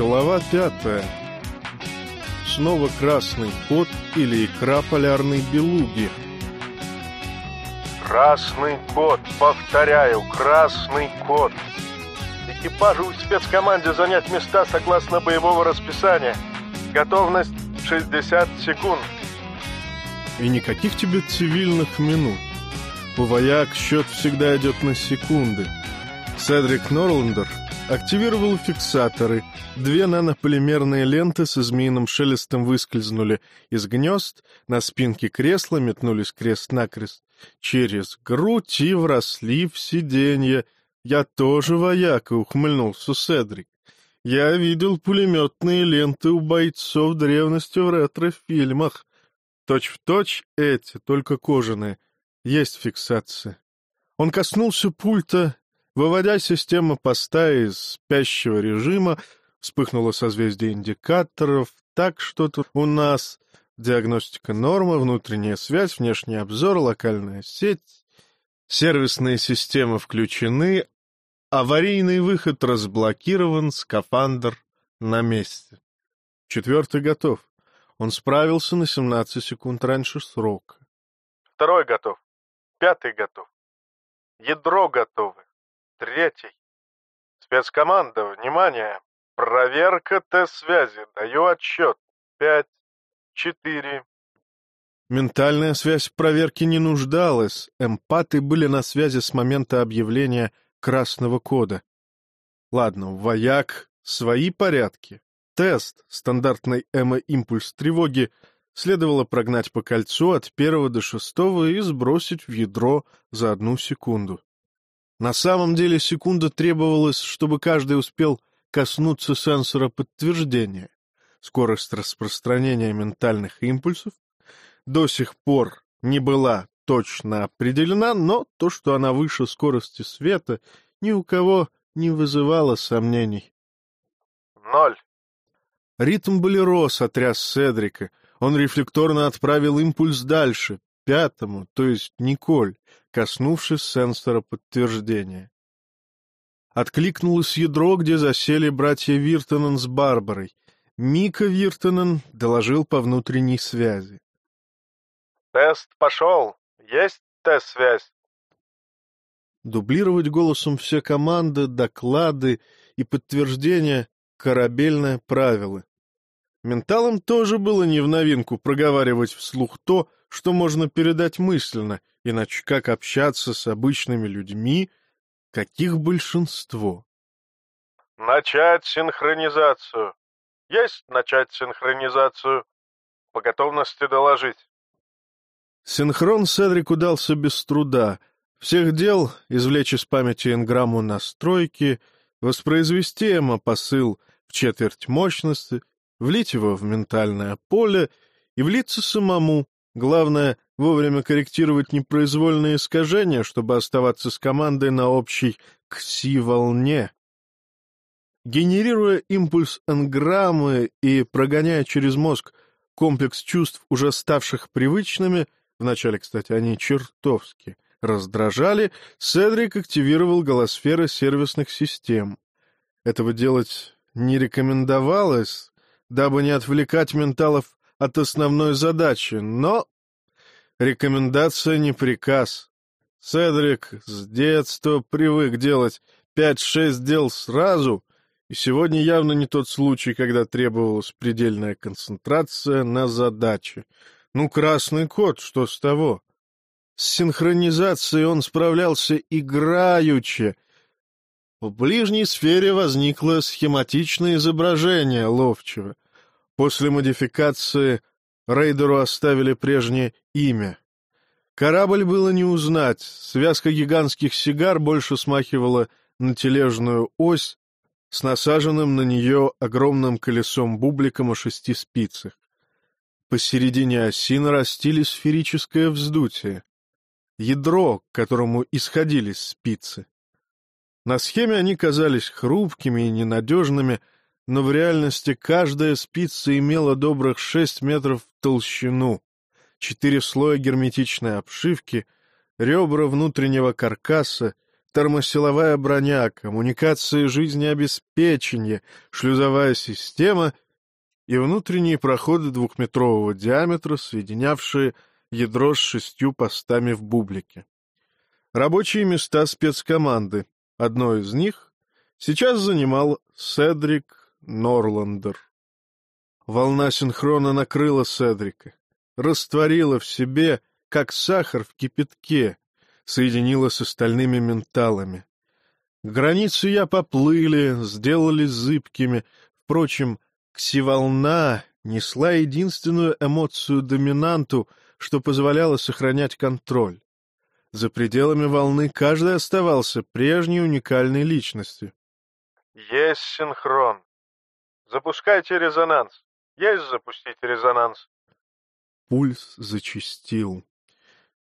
Глава пятая. Снова красный кот или икра полярной белуги. Красный кот, повторяю, красный кот. Экипажу в спецкоманде занять места согласно боевого расписания. Готовность 60 секунд. И никаких тебе цивильных минут. У вояк счет всегда идет на секунды. Седрик Норландер активировал фиксаторы. Две нанополимерные ленты с змеиным шелестом выскользнули из гнезд, на спинке кресла метнулись крест-накрест через грудь и вросли в сиденье. Я тоже вояка, ухмыльнулся Седрик. Я видел пулеметные ленты у бойцов древности в ретро-фильмах. Точь-в-точь эти, только кожаные. Есть фиксация. Он коснулся пульта, выводя систему поста из спящего режима, вспыхнуло созвездие индикаторов, так что тут у нас диагностика норма, внутренняя связь, внешний обзор, локальная сеть, сервисные системы включены, аварийный выход разблокирован, скафандр на месте. Четвертый готов. Он справился на 17 секунд раньше срока. Второй готов. Пятый готов. Ядро готовы. Третий. Спецкоманда, внимание! Проверка Т-связи. Даю отсчет. Пять, четыре. Ментальная связь в проверке не нуждалась. Эмпаты были на связи с момента объявления красного кода. Ладно, вояк, свои порядки. Тест стандартной эмо-импульс тревоги следовало прогнать по кольцу от первого до шестого и сбросить в ядро за одну секунду. На самом деле секунда требовалась, чтобы каждый успел коснуться сенсора подтверждения. Скорость распространения ментальных импульсов до сих пор не была точно определена, но то, что она выше скорости света, ни у кого не вызывало сомнений. Ноль. Ритм болеро сотряс Седрика. Он рефлекторно отправил импульс дальше, пятому, то есть Николь, коснувшись сенсора подтверждения. Откликнулось ядро, где засели братья Виртонен с Барбарой. Мика Виртонен доложил по внутренней связи. «Тест пошел. Есть тест-связь?» Дублировать голосом все команды, доклады и подтверждения — корабельное правило. Менталам тоже было не в новинку проговаривать вслух то, что можно передать мысленно, иначе как общаться с обычными людьми, каких большинство? Начать синхронизацию. Есть начать синхронизацию. По готовности доложить. Синхрон Седрику дался без труда. Всех дел извлечь из памяти энграмму настройки, воспроизвести эмо-посыл в четверть мощности, влить его в ментальное поле и влиться самому, Главное — вовремя корректировать непроизвольные искажения, чтобы оставаться с командой на общей кси-волне. Генерируя импульс энграммы и прогоняя через мозг комплекс чувств, уже ставших привычными, вначале, кстати, они чертовски раздражали, Седрик активировал голосферы сервисных систем. Этого делать не рекомендовалось, дабы не отвлекать менталов от основной задачи, но рекомендация не приказ. Седрик с детства привык делать пять-шесть дел сразу, и сегодня явно не тот случай, когда требовалась предельная концентрация на задаче. Ну, красный кот, что с того? С синхронизацией он справлялся играючи. В ближней сфере возникло схематичное изображение ловчего — После модификации рейдеру оставили прежнее имя. Корабль было не узнать, связка гигантских сигар больше смахивала на тележную ось с насаженным на нее огромным колесом-бубликом о шести спицах. Посередине оси нарастили сферическое вздутие, ядро, к которому исходили спицы. На схеме они казались хрупкими и ненадежными, но в реальности каждая спица имела добрых шесть метров в толщину, четыре слоя герметичной обшивки, ребра внутреннего каркаса, термосиловая броня, коммуникации жизнеобеспечения, шлюзовая система и внутренние проходы двухметрового диаметра, соединявшие ядро с шестью постами в бублике. Рабочие места спецкоманды. Одно из них сейчас занимал Седрик Норландер. Волна синхрона накрыла Седрика, растворила в себе, как сахар в кипятке, соединила с остальными менталами. Границы я поплыли, сделались зыбкими. Впрочем, ксиволна несла единственную эмоцию-доминанту, что позволяло сохранять контроль. За пределами волны каждый оставался прежней уникальной личностью. Есть синхрон. Запускайте резонанс. Есть запустить резонанс. Пульс зачастил.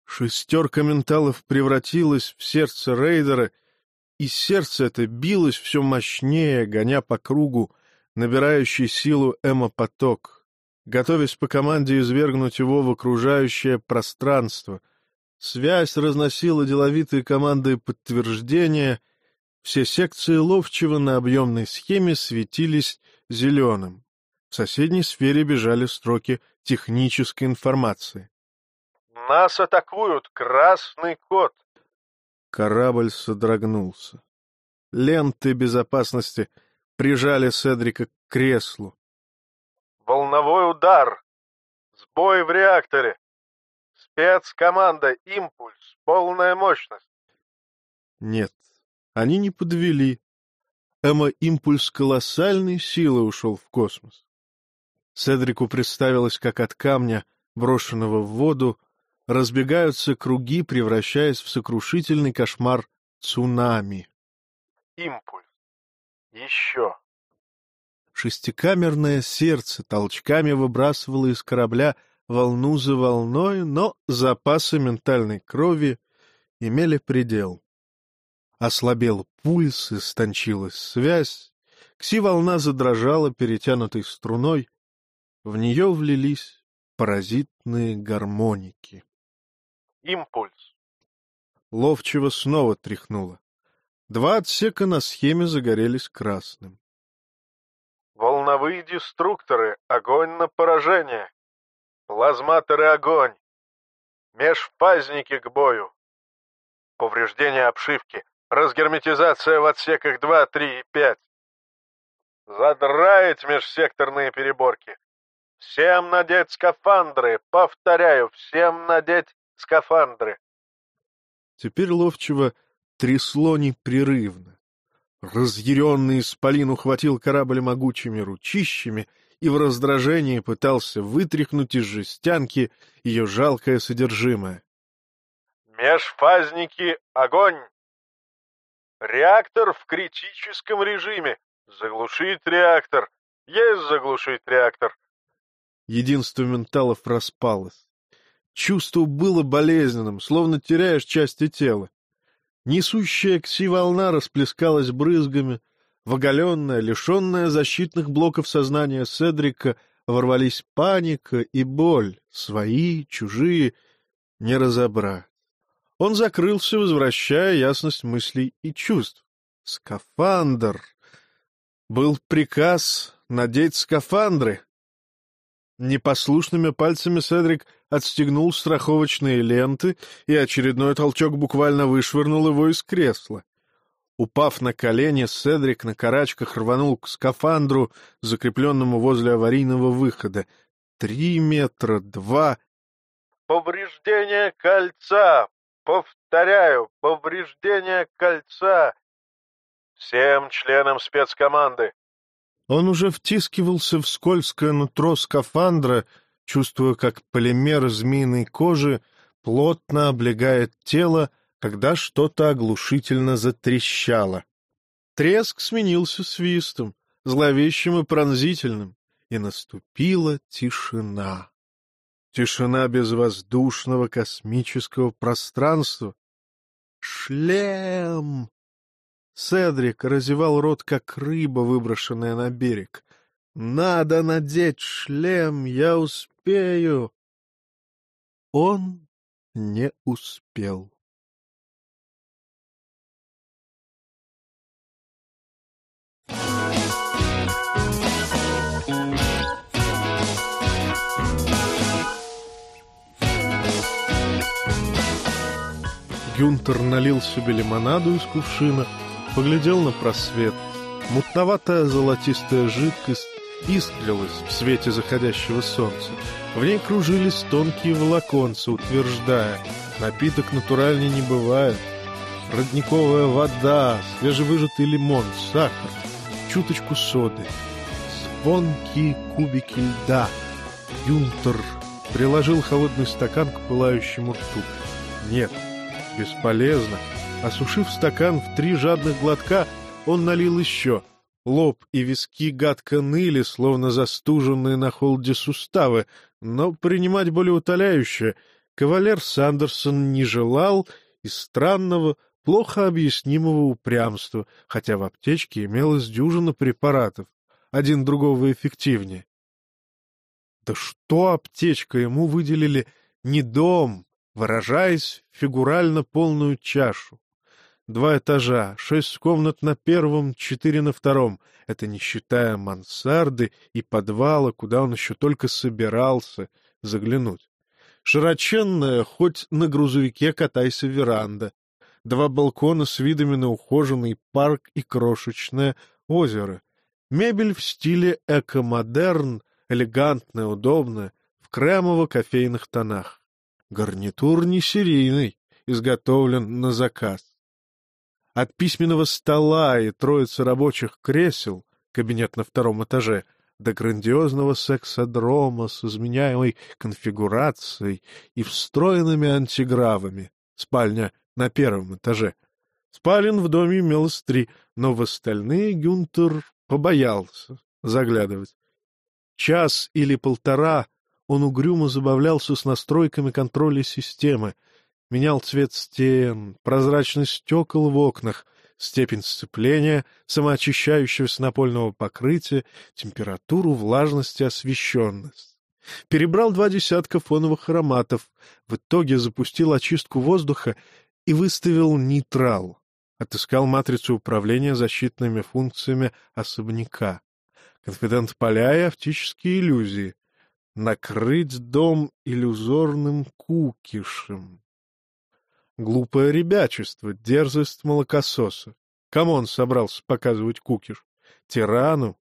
Шестерка менталов превратилась в сердце рейдера, и сердце это билось все мощнее, гоня по кругу набирающий силу эмо-поток, готовясь по команде извергнуть его в окружающее пространство. Связь разносила деловитые команды подтверждения, все секции ловчего на объемной схеме светились зеленым. В соседней сфере бежали строки технической информации. Нас атакуют! Красный кот!» Корабль содрогнулся. Ленты безопасности прижали Седрика к креслу. «Волновой удар! Сбой в реакторе! Спецкоманда «Импульс», полная мощность!» Нет, они не подвели. Эмо-импульс колоссальной силы ушел в космос. Седрику представилось, как от камня, брошенного в воду, разбегаются круги, превращаясь в сокрушительный кошмар цунами. Импульс. Еще. Шестикамерное сердце толчками выбрасывало из корабля волну за волной, но запасы ментальной крови имели предел. Ослабел пульс, истончилась связь, кси-волна задрожала перетянутой струной, в нее влились паразитные гармоники. Импульс. Ловчего снова тряхнуло. Два отсека на схеме загорелись красным. Волновые деструкторы. Огонь на поражение. Плазматоры огонь. Межфазники к бою. Повреждение обшивки. Разгерметизация в отсеках 2, 3 и 5. Задраить межсекторные переборки. Всем надеть скафандры. Повторяю, всем надеть скафандры. Теперь ловчего трясло непрерывно. Разъяренный исполин ухватил корабль могучими ручищами и в раздражении пытался вытряхнуть из жестянки ее жалкое содержимое. «Межфазники, огонь! Реактор в критическом режиме! Заглушить реактор! Есть заглушить реактор!» Единство менталов распалось. Чувство было болезненным, словно теряешь части тела. Несущая кси-волна расплескалась брызгами, в оголенное, лишенное защитных блоков сознания Седрика ворвались паника и боль, свои, чужие, не разобрать. Он закрылся, возвращая ясность мыслей и чувств. Скафандр! Был приказ надеть скафандры. Непослушными пальцами Седрик отстегнул страховочные ленты, и очередной толчок буквально вышвырнул его из кресла. Упав на колени, Седрик на карачках рванул к скафандру, закрепленному возле аварийного выхода. Три метра, два... «Повреждение кольца! Повторяю, повреждение кольца! Всем членам спецкоманды он уже втискивался в скользкое нутро скафандра, чувствуя, как полимер змеиной кожи плотно облегает тело, когда что-то оглушительно затрещало. Треск сменился свистом, зловещим и пронзительным, и наступила тишина. Тишина безвоздушного космического пространства. «Шлем!» Седрик разевал рот, как рыба, выброшенная на берег. «Надо надеть шлем, я успею!» Он не успел. Гюнтер налил себе лимонаду из кувшина, поглядел на просвет. Мутноватая золотистая жидкость искрилась в свете заходящего солнца. В ней кружились тонкие волоконцы, утверждая, напиток натуральней не бывает. Родниковая вода, свежевыжатый лимон, сахар, чуточку соды, звонкие кубики льда. Юнтер приложил холодный стакан к пылающему рту. Нет, бесполезно. Осушив стакан в три жадных глотка, он налил еще. Лоб и виски гадко ныли, словно застуженные на холоде суставы, но принимать более утоляющее кавалер Сандерсон не желал из странного, плохо объяснимого упрямства, хотя в аптечке имелось дюжина препаратов, один другого эффективнее. Да что аптечка ему выделили не дом, выражаясь фигурально полную чашу. Два этажа, шесть комнат на первом, четыре на втором. Это не считая мансарды и подвала, куда он еще только собирался заглянуть. Широченная, хоть на грузовике катайся веранда. Два балкона с видами на ухоженный парк и крошечное озеро. Мебель в стиле эко-модерн, элегантная, удобная, в кремово-кофейных тонах. Гарнитур не серийный, изготовлен на заказ. От письменного стола и троицы рабочих кресел, кабинет на втором этаже, до грандиозного сексодрома с изменяемой конфигурацией и встроенными антигравами, спальня на первом этаже. Спален в доме имелось три, но в остальные Гюнтер побоялся заглядывать. Час или полтора он угрюмо забавлялся с настройками контроля системы — менял цвет стен, прозрачность стекол в окнах, степень сцепления, самоочищающегося напольного покрытия, температуру, влажность и освещенность. Перебрал два десятка фоновых ароматов, в итоге запустил очистку воздуха и выставил нейтрал. Отыскал матрицу управления защитными функциями особняка. Конфидент поля и оптические иллюзии. Накрыть дом иллюзорным кукишем. Глупое ребячество, дерзость молокососа. Кому он собрался показывать кукиш? Тирану?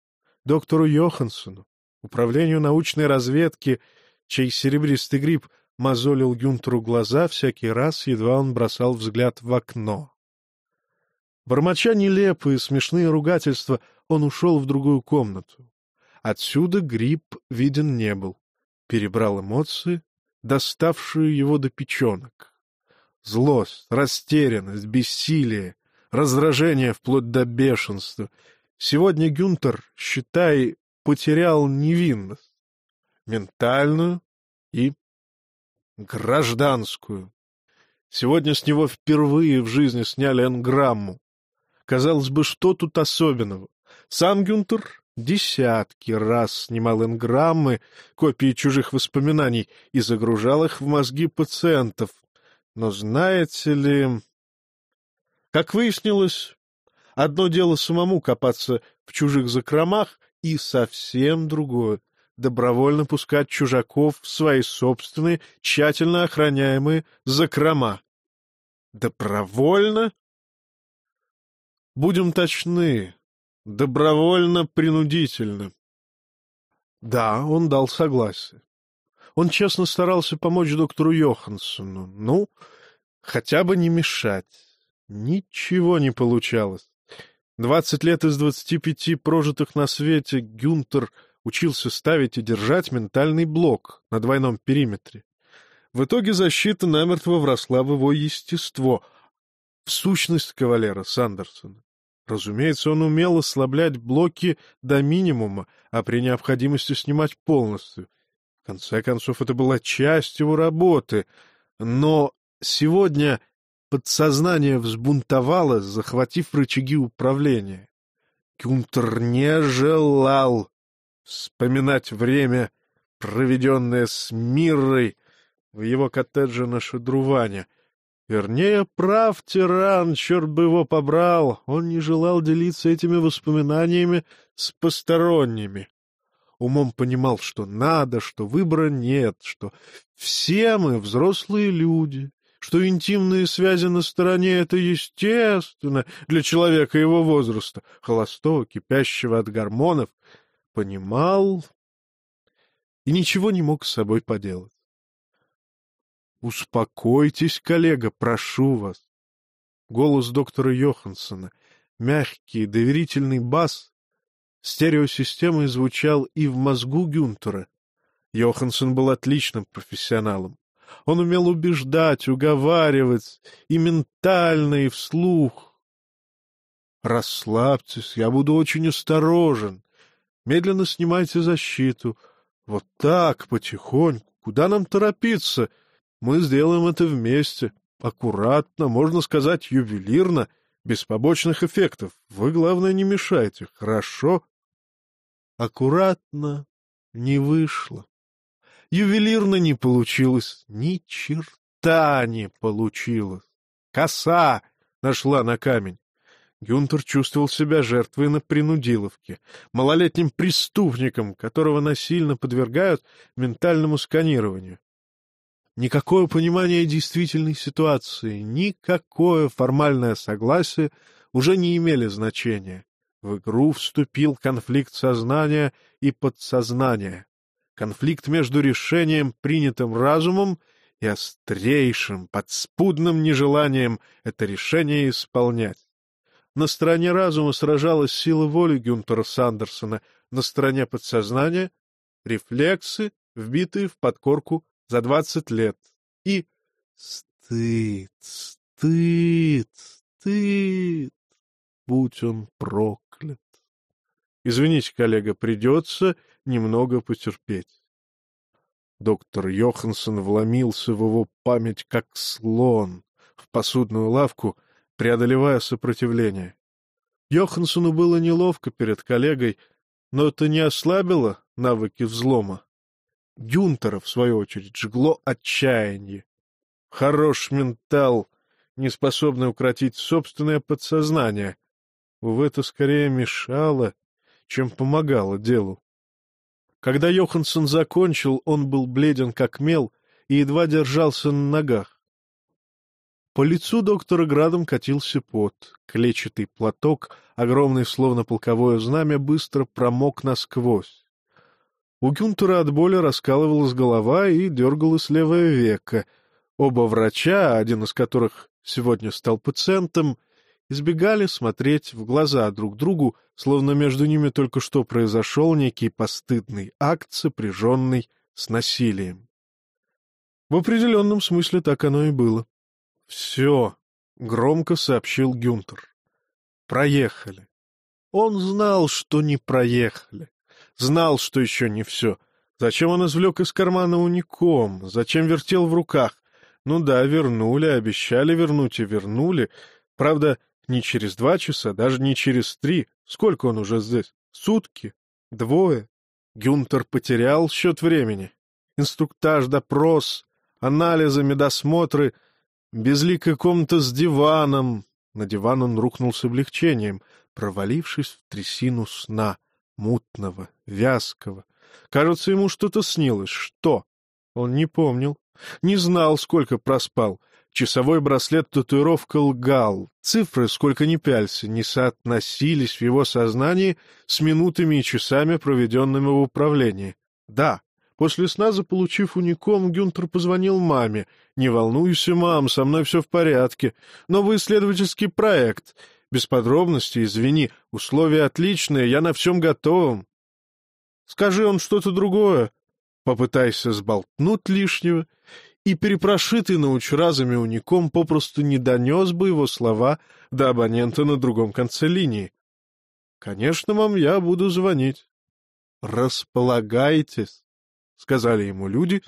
Доктору Йоханссону? Управлению научной разведки, чей серебристый гриб мозолил Гюнтеру глаза всякий раз, едва он бросал взгляд в окно. Бормоча нелепые, смешные ругательства, он ушел в другую комнату. Отсюда гриб виден не был. Перебрал эмоции, доставшие его до печенок. Злость, растерянность, бессилие, раздражение вплоть до бешенства. Сегодня Гюнтер, считай, потерял невинность. Ментальную и гражданскую. Сегодня с него впервые в жизни сняли энграмму. Казалось бы, что тут особенного? Сам Гюнтер десятки раз снимал энграммы, копии чужих воспоминаний, и загружал их в мозги пациентов, но знаете ли... Как выяснилось, одно дело самому копаться в чужих закромах, и совсем другое — добровольно пускать чужаков в свои собственные, тщательно охраняемые закрома. Добровольно? Будем точны, добровольно-принудительно. Да, он дал согласие. Он честно старался помочь доктору Йоханссону. Ну, хотя бы не мешать. Ничего не получалось. Двадцать лет из двадцати пяти прожитых на свете Гюнтер учился ставить и держать ментальный блок на двойном периметре. В итоге защита намертво вросла в его естество, в сущность кавалера Сандерсона. Разумеется, он умел ослаблять блоки до минимума, а при необходимости снимать полностью, в конце концов, это была часть его работы. Но сегодня подсознание взбунтовало, захватив рычаги управления. Кюнтер не желал вспоминать время, проведенное с Миррой в его коттедже на Шадруване. Вернее, прав тиран, черт бы его побрал, он не желал делиться этими воспоминаниями с посторонними. Умом понимал, что надо, что выбора нет, что все мы взрослые люди, что интимные связи на стороне — это естественно для человека его возраста, холостого, кипящего от гормонов, понимал и ничего не мог с собой поделать. «Успокойтесь, коллега, прошу вас». Голос доктора Йоханссона, мягкий, доверительный бас, стереосистемой звучал и в мозгу Гюнтера. Йоханссон был отличным профессионалом. Он умел убеждать, уговаривать, и ментально, и вслух. «Расслабьтесь, я буду очень осторожен. Медленно снимайте защиту. Вот так, потихоньку. Куда нам торопиться? Мы сделаем это вместе. Аккуратно, можно сказать, ювелирно, без побочных эффектов. Вы, главное, не мешайте, хорошо?» Аккуратно не вышло. Ювелирно не получилось. Ни черта не получилось. Коса нашла на камень. Гюнтер чувствовал себя жертвой на принудиловке, малолетним преступником, которого насильно подвергают ментальному сканированию. Никакое понимание действительной ситуации, никакое формальное согласие уже не имели значения. В игру вступил конфликт сознания и подсознания конфликт между решением, принятым разумом, и острейшим, подспудным нежеланием это решение исполнять. На стороне разума сражалась сила воли Гюнтера Сандерсона, на стороне подсознания — рефлексы, вбитые в подкорку за двадцать лет. И стыд, стыд, стыд, будь он проклят. Извините, коллега, придется немного потерпеть. Доктор Йоханссон вломился в его память, как слон, в посудную лавку, преодолевая сопротивление. Йоханссону было неловко перед коллегой, но это не ослабило навыки взлома. Гюнтера, в свою очередь, жгло отчаяние. Хорош ментал, не способный укротить собственное подсознание. Увы, это скорее мешало, чем помогало делу. Когда Йоханссон закончил, он был бледен как мел и едва держался на ногах. По лицу доктора градом катился пот. Клетчатый платок, огромный словно полковое знамя, быстро промок насквозь. У Гюнтера от боли раскалывалась голова и дергалось левое веко. Оба врача, один из которых сегодня стал пациентом, избегали смотреть в глаза друг другу, словно между ними только что произошел некий постыдный акт, сопряженный с насилием. В определенном смысле так оно и было. — Все, — громко сообщил Гюнтер. — Проехали. Он знал, что не проехали. Знал, что еще не все. Зачем он извлек из кармана уником? Зачем вертел в руках? Ну да, вернули, обещали вернуть и вернули. Правда, не через два часа, даже не через три. Сколько он уже здесь? Сутки? Двое? Гюнтер потерял счет времени. Инструктаж, допрос, анализы, медосмотры, безликая комната с диваном. На диван он рухнул с облегчением, провалившись в трясину сна, мутного, вязкого. Кажется, ему что-то снилось. Что? Он не помнил. Не знал, сколько проспал. Часовой браслет-татуировка лгал. Цифры, сколько ни пялься, не соотносились в его сознании с минутами и часами, проведенными в управлении. Да, после сна, заполучив уником, Гюнтер позвонил маме. «Не волнуйся, мам, со мной все в порядке. Новый исследовательский проект. Без подробностей, извини, условия отличные, я на всем готовом». «Скажи он что-то другое. Попытайся сболтнуть лишнего, и перепрошитый научразами уником попросту не донес бы его слова до абонента на другом конце линии. — Конечно, мам, я буду звонить. — Располагайтесь, — сказали ему люди,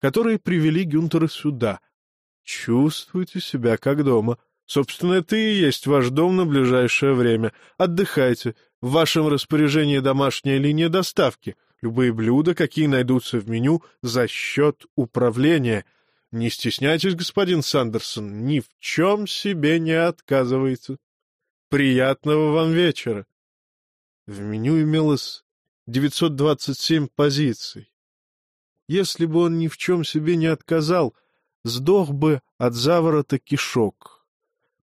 которые привели Гюнтера сюда. — Чувствуйте себя как дома. Собственно, это и есть ваш дом на ближайшее время. Отдыхайте. В вашем распоряжении домашняя линия доставки. Любые блюда, какие найдутся в меню, за счет управления — не стесняйтесь, господин Сандерсон, ни в чем себе не отказывайте. Приятного вам вечера. В меню имелось 927 позиций. Если бы он ни в чем себе не отказал, сдох бы от заворота кишок.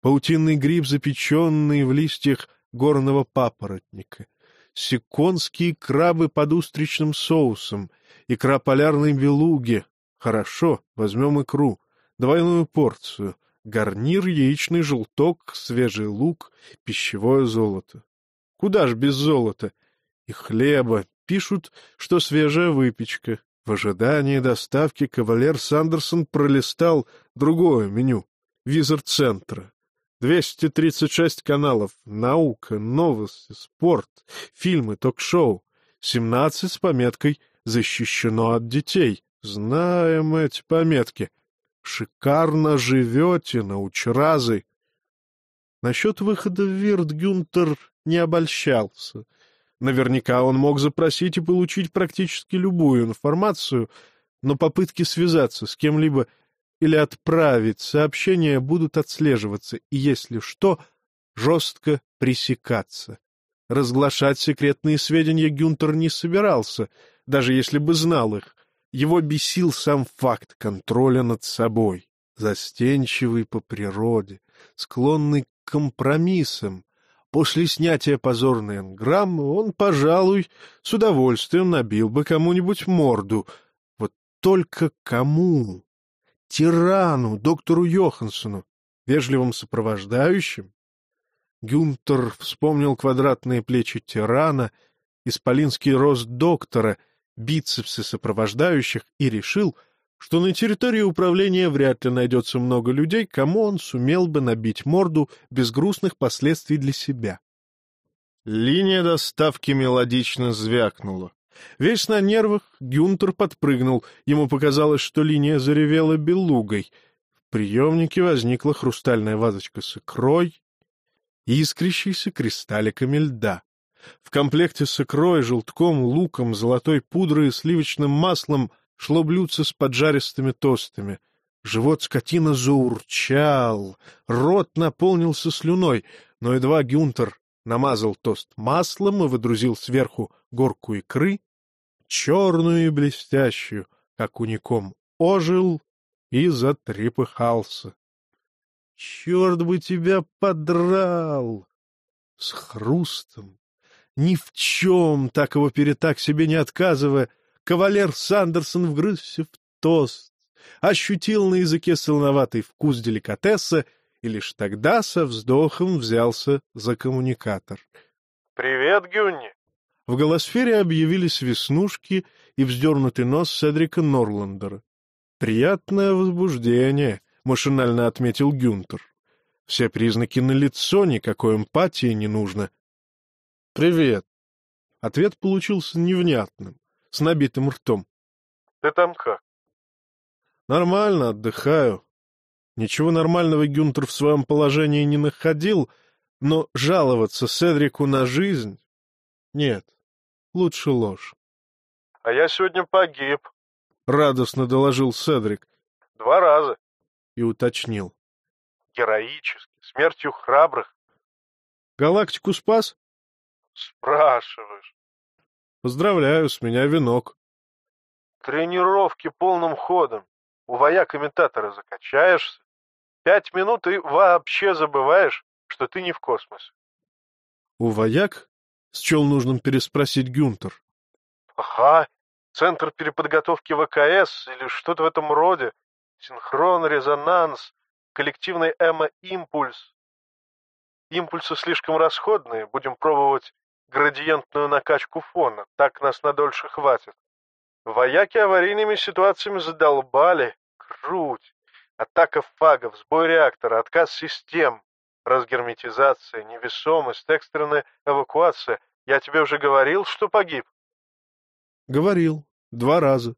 Паутинный гриб, запеченный в листьях горного папоротника, секонские крабы под устричным соусом, икра полярной белуги. Хорошо, возьмем икру, двойную порцию, гарнир, яичный желток, свежий лук, пищевое золото. Куда ж без золота? И хлеба. Пишут, что свежая выпечка. В ожидании доставки кавалер Сандерсон пролистал другое меню — визор-центра. 236 каналов, наука, новости, спорт, фильмы, ток-шоу. 17 с пометкой «Защищено от детей». Знаем эти пометки. Шикарно живете, научразы. Насчет выхода в Вирт Гюнтер не обольщался. Наверняка он мог запросить и получить практически любую информацию, но попытки связаться с кем-либо или отправить сообщения будут отслеживаться и, если что, жестко пресекаться. Разглашать секретные сведения Гюнтер не собирался, даже если бы знал их. Его бесил сам факт контроля над собой. Застенчивый по природе, склонный к компромиссам. После снятия позорной энграммы он, пожалуй, с удовольствием набил бы кому-нибудь морду. Вот только кому? Тирану, доктору Йоханссону, вежливым сопровождающим? Гюнтер вспомнил квадратные плечи тирана, исполинский рост доктора, бицепсы сопровождающих и решил, что на территории управления вряд ли найдется много людей, кому он сумел бы набить морду без грустных последствий для себя. Линия доставки мелодично звякнула. Весь на нервах, Гюнтер подпрыгнул. Ему показалось, что линия заревела белугой. В приемнике возникла хрустальная вазочка с икрой, искрящейся кристалликами льда. В комплекте с икрой, желтком, луком, золотой пудрой и сливочным маслом шло блюдце с поджаристыми тостами. Живот скотина заурчал, рот наполнился слюной, но едва Гюнтер намазал тост маслом и выдрузил сверху горку икры, черную и блестящую, как уником, ожил и затрепыхался. — Черт бы тебя подрал! С хрустом, ни в чем, так его перетак себе не отказывая, кавалер Сандерсон вгрызся в тост, ощутил на языке солоноватый вкус деликатеса и лишь тогда со вздохом взялся за коммуникатор. — Привет, Гюнни! В голосфере объявились веснушки и вздернутый нос Седрика Норландера. «Приятное возбуждение», — машинально отметил Гюнтер. «Все признаки налицо, никакой эмпатии не нужно». «Привет». Ответ получился невнятным, с набитым ртом. «Ты там как?» «Нормально, отдыхаю». Ничего нормального Гюнтер в своем положении не находил, но жаловаться Седрику на жизнь... Нет, лучше ложь. — А я сегодня погиб, — радостно доложил Седрик. — Два раза. И уточнил. — Героически, смертью храбрых. — Галактику спас? — Спрашиваешь. — Поздравляю, с меня венок. — Тренировки полным ходом. У вояк-имитатора закачаешься. Пять минут и вообще забываешь, что ты не в космосе. — У вояк — счел нужным переспросить Гюнтер. — Ага, Центр переподготовки ВКС или что-то в этом роде. Синхрон, резонанс, коллективный эмо-импульс. Импульсы слишком расходные, будем пробовать градиентную накачку фона, так нас надольше хватит. Вояки аварийными ситуациями задолбали. Круть. Атака фагов, сбой реактора, отказ систем разгерметизация, невесомость, экстренная эвакуация. Я тебе уже говорил, что погиб? — Говорил. Два раза.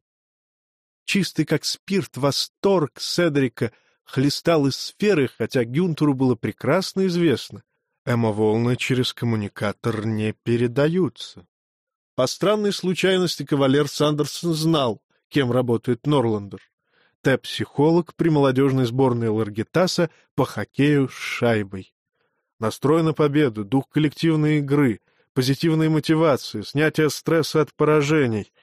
Чистый как спирт восторг Седрика хлестал из сферы, хотя Гюнтеру было прекрасно известно. Эмоволны через коммуникатор не передаются. По странной случайности кавалер Сандерсон знал, кем работает Норландер. Т-психолог при молодежной сборной Ларгитаса по хоккею с шайбой. Настрой на победу, дух коллективной игры, позитивной мотивации, снятие стресса от поражений.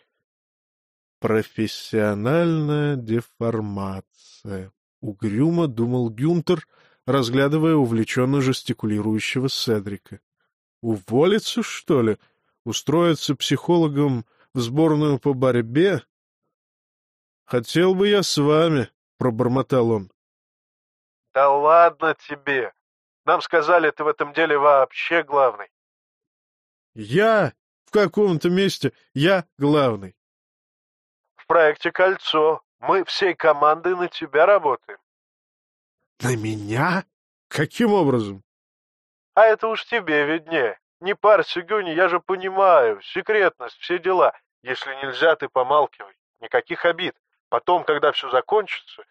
Профессиональная деформация. Угрюмо думал Гюнтер, разглядывая увлеченно жестикулирующего Седрика. Уволиться, что ли? Устроиться психологом в сборную по борьбе? Хотел бы я с вами, — пробормотал он. — Да ладно тебе. Нам сказали, ты в этом деле вообще главный. — Я? В каком-то месте я главный. — В проекте «Кольцо». Мы всей командой на тебя работаем. — На меня? Каким образом? А это уж тебе виднее. Не парься, Гюни, я же понимаю. Секретность, все дела. Если нельзя, ты помалкивай. Никаких обид. Потом, когда все закончится,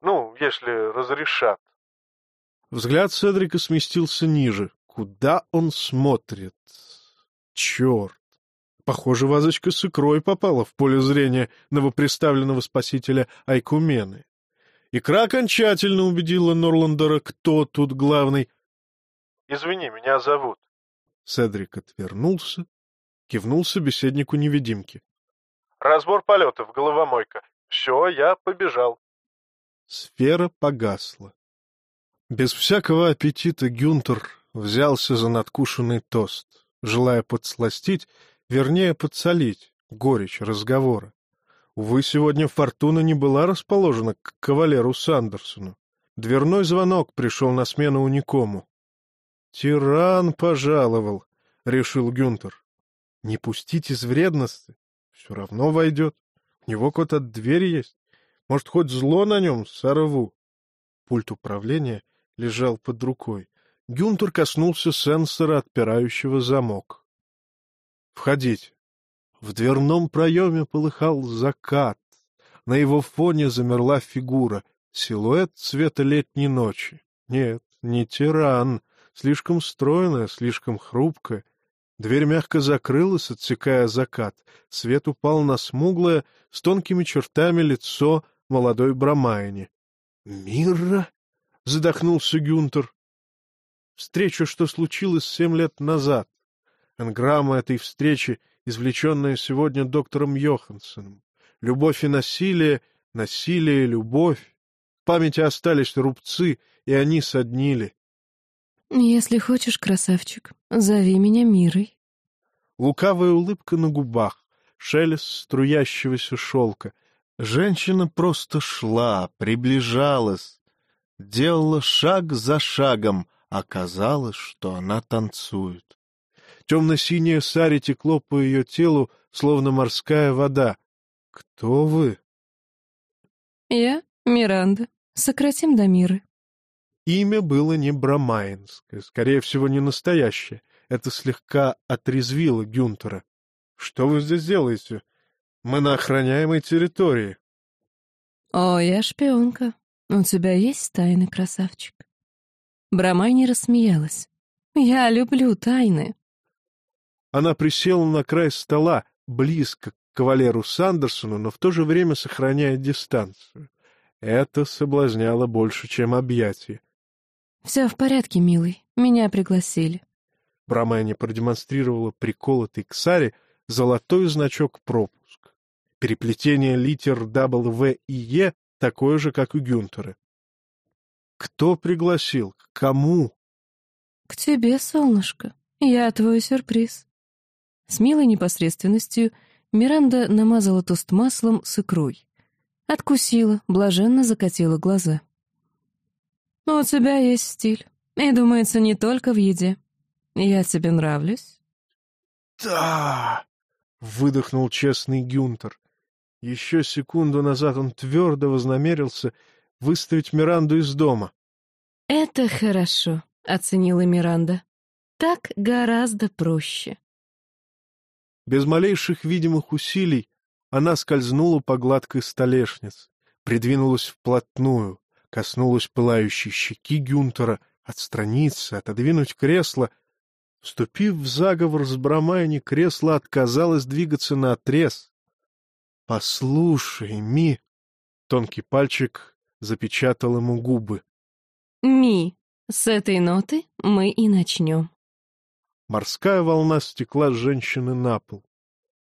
ну, если разрешат. Взгляд Седрика сместился ниже. Куда он смотрит? Черт! Похоже, вазочка с икрой попала в поле зрения новоприставленного спасителя Айкумены. Икра окончательно убедила Норландера, кто тут главный, Извини, меня зовут. Седрик отвернулся, кивнул собеседнику-невидимке. Разбор полетов, головомойка. Все, я побежал. Сфера погасла. Без всякого аппетита Гюнтер взялся за надкушенный тост, желая подсластить, вернее, подсолить горечь разговора. Увы, сегодня фортуна не была расположена к кавалеру Сандерсону. Дверной звонок пришел на смену уникому. «Тиран пожаловал», — решил Гюнтер. «Не пустить из вредности, все равно войдет. Него кот от двери есть. Может, хоть зло на нем сорву». Пульт управления лежал под рукой. Гюнтер коснулся сенсора, отпирающего замок. «Входите». В дверном проеме полыхал закат. На его фоне замерла фигура, силуэт цвета летней ночи. Нет, не тиран, слишком стройная, слишком хрупкая. Дверь мягко закрылась, отсекая закат. Свет упал на смуглое, с тонкими чертами лицо молодой Брамайни. «Мира?» — задохнулся Гюнтер. Встреча, что случилось семь лет назад. Энграмма этой встречи, извлеченная сегодня доктором Йоханссоном. Любовь и насилие, насилие и любовь. В памяти остались рубцы, и они соднили. «Если хочешь, красавчик, зови меня Мирой». Лукавая улыбка на губах, шелест струящегося шелка. Женщина просто шла, приближалась, делала шаг за шагом, оказалось, что она танцует. Темно-синее сари текло по ее телу, словно морская вода. «Кто вы?» «Я Миранда. Сократим до Миры». Имя было не брамаинское, скорее всего, не настоящее. Это слегка отрезвило Гюнтера. — Что вы здесь делаете? Мы на охраняемой территории. — О, я шпионка. У тебя есть тайны, красавчик? Брамайни рассмеялась. — Я люблю тайны. Она присела на край стола, близко к кавалеру Сандерсону, но в то же время сохраняя дистанцию. Это соблазняло больше, чем объятие. «Все в порядке, милый. Меня пригласили». Брамани продемонстрировала приколотый к Саре золотой значок пропуск. Переплетение литер W и E такое же, как у Гюнтера. «Кто пригласил? К кому?» «К тебе, солнышко. Я твой сюрприз». С милой непосредственностью Миранда намазала тост маслом с икрой. Откусила, блаженно закатила глаза. У тебя есть стиль. И, думается, не только в еде. Я тебе нравлюсь?» «Да!» — выдохнул честный Гюнтер. Еще секунду назад он твердо вознамерился выставить Миранду из дома. «Это хорошо», — оценила Миранда. «Так гораздо проще». Без малейших видимых усилий она скользнула по гладкой столешнице, придвинулась вплотную, коснулась пылающей щеки Гюнтера, отстраниться, отодвинуть кресло. Вступив в заговор с Брамайни, кресло отказалось двигаться на отрез. «Послушай, Ми!» Тонкий пальчик запечатал ему губы. «Ми, с этой ноты мы и начнем». Морская волна стекла с женщины на пол.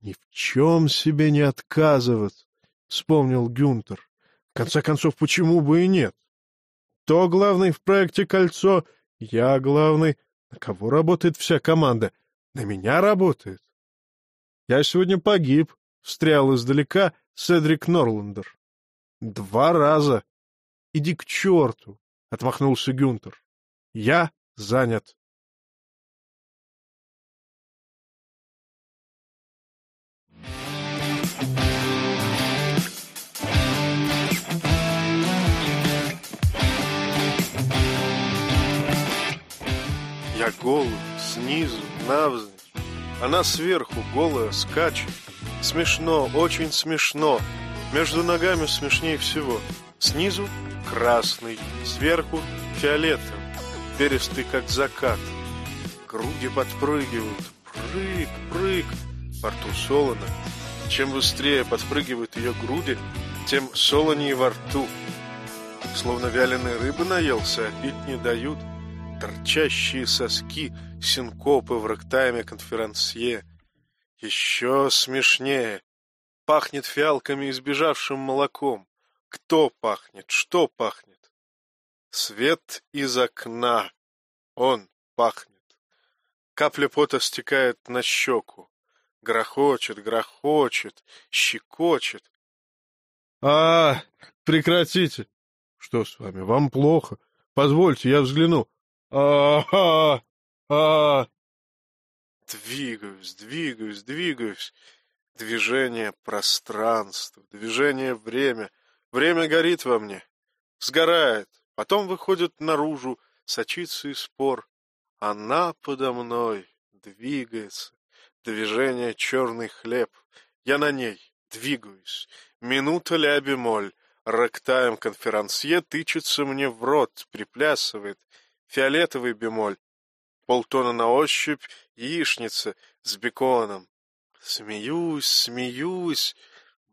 Ни в чем себе не отказывать, — вспомнил Гюнтер. Конце концов, почему бы и нет? Кто главный в проекте «Кольцо»? Я главный. На кого работает вся команда? На меня работает. Я сегодня погиб, встрял издалека Седрик Норландер. Два раза. Иди к черту, — отмахнулся Гюнтер. Я занят. Я голый, снизу, навзничь. Она сверху, голая, скачет. Смешно, очень смешно. Между ногами смешнее всего. Снизу красный, сверху фиолетовый, перистый, как закат. Груди подпрыгивают. Прыг, прыг. Во рту солоно. Чем быстрее подпрыгивают ее груди, тем солонее во рту. Словно вяленой рыбы наелся, а пить не дают. Торчащие соски, синкопы в рактайме конферансье. Еще смешнее. Пахнет фиалками и сбежавшим молоком. Кто пахнет? Что пахнет? Свет из окна. Он пахнет. Капля пота стекает на щеку. Грохочет, грохочет, щекочет. А, прекратите. Что с вами? Вам плохо? Позвольте, я взгляну. А-а-а! А! Двигаюсь, двигаюсь, двигаюсь. Движение пространства, движение время. Время горит во мне, сгорает, потом выходит наружу, сочится и спор. Она подо мной двигается. Движение черный хлеб. Я на ней двигаюсь. Минута ля бемоль. Рэктайм конферансье тычется мне в рот, приплясывает. Фиолетовый бемоль. Полтона на ощупь, яичница с беконом. Смеюсь, смеюсь.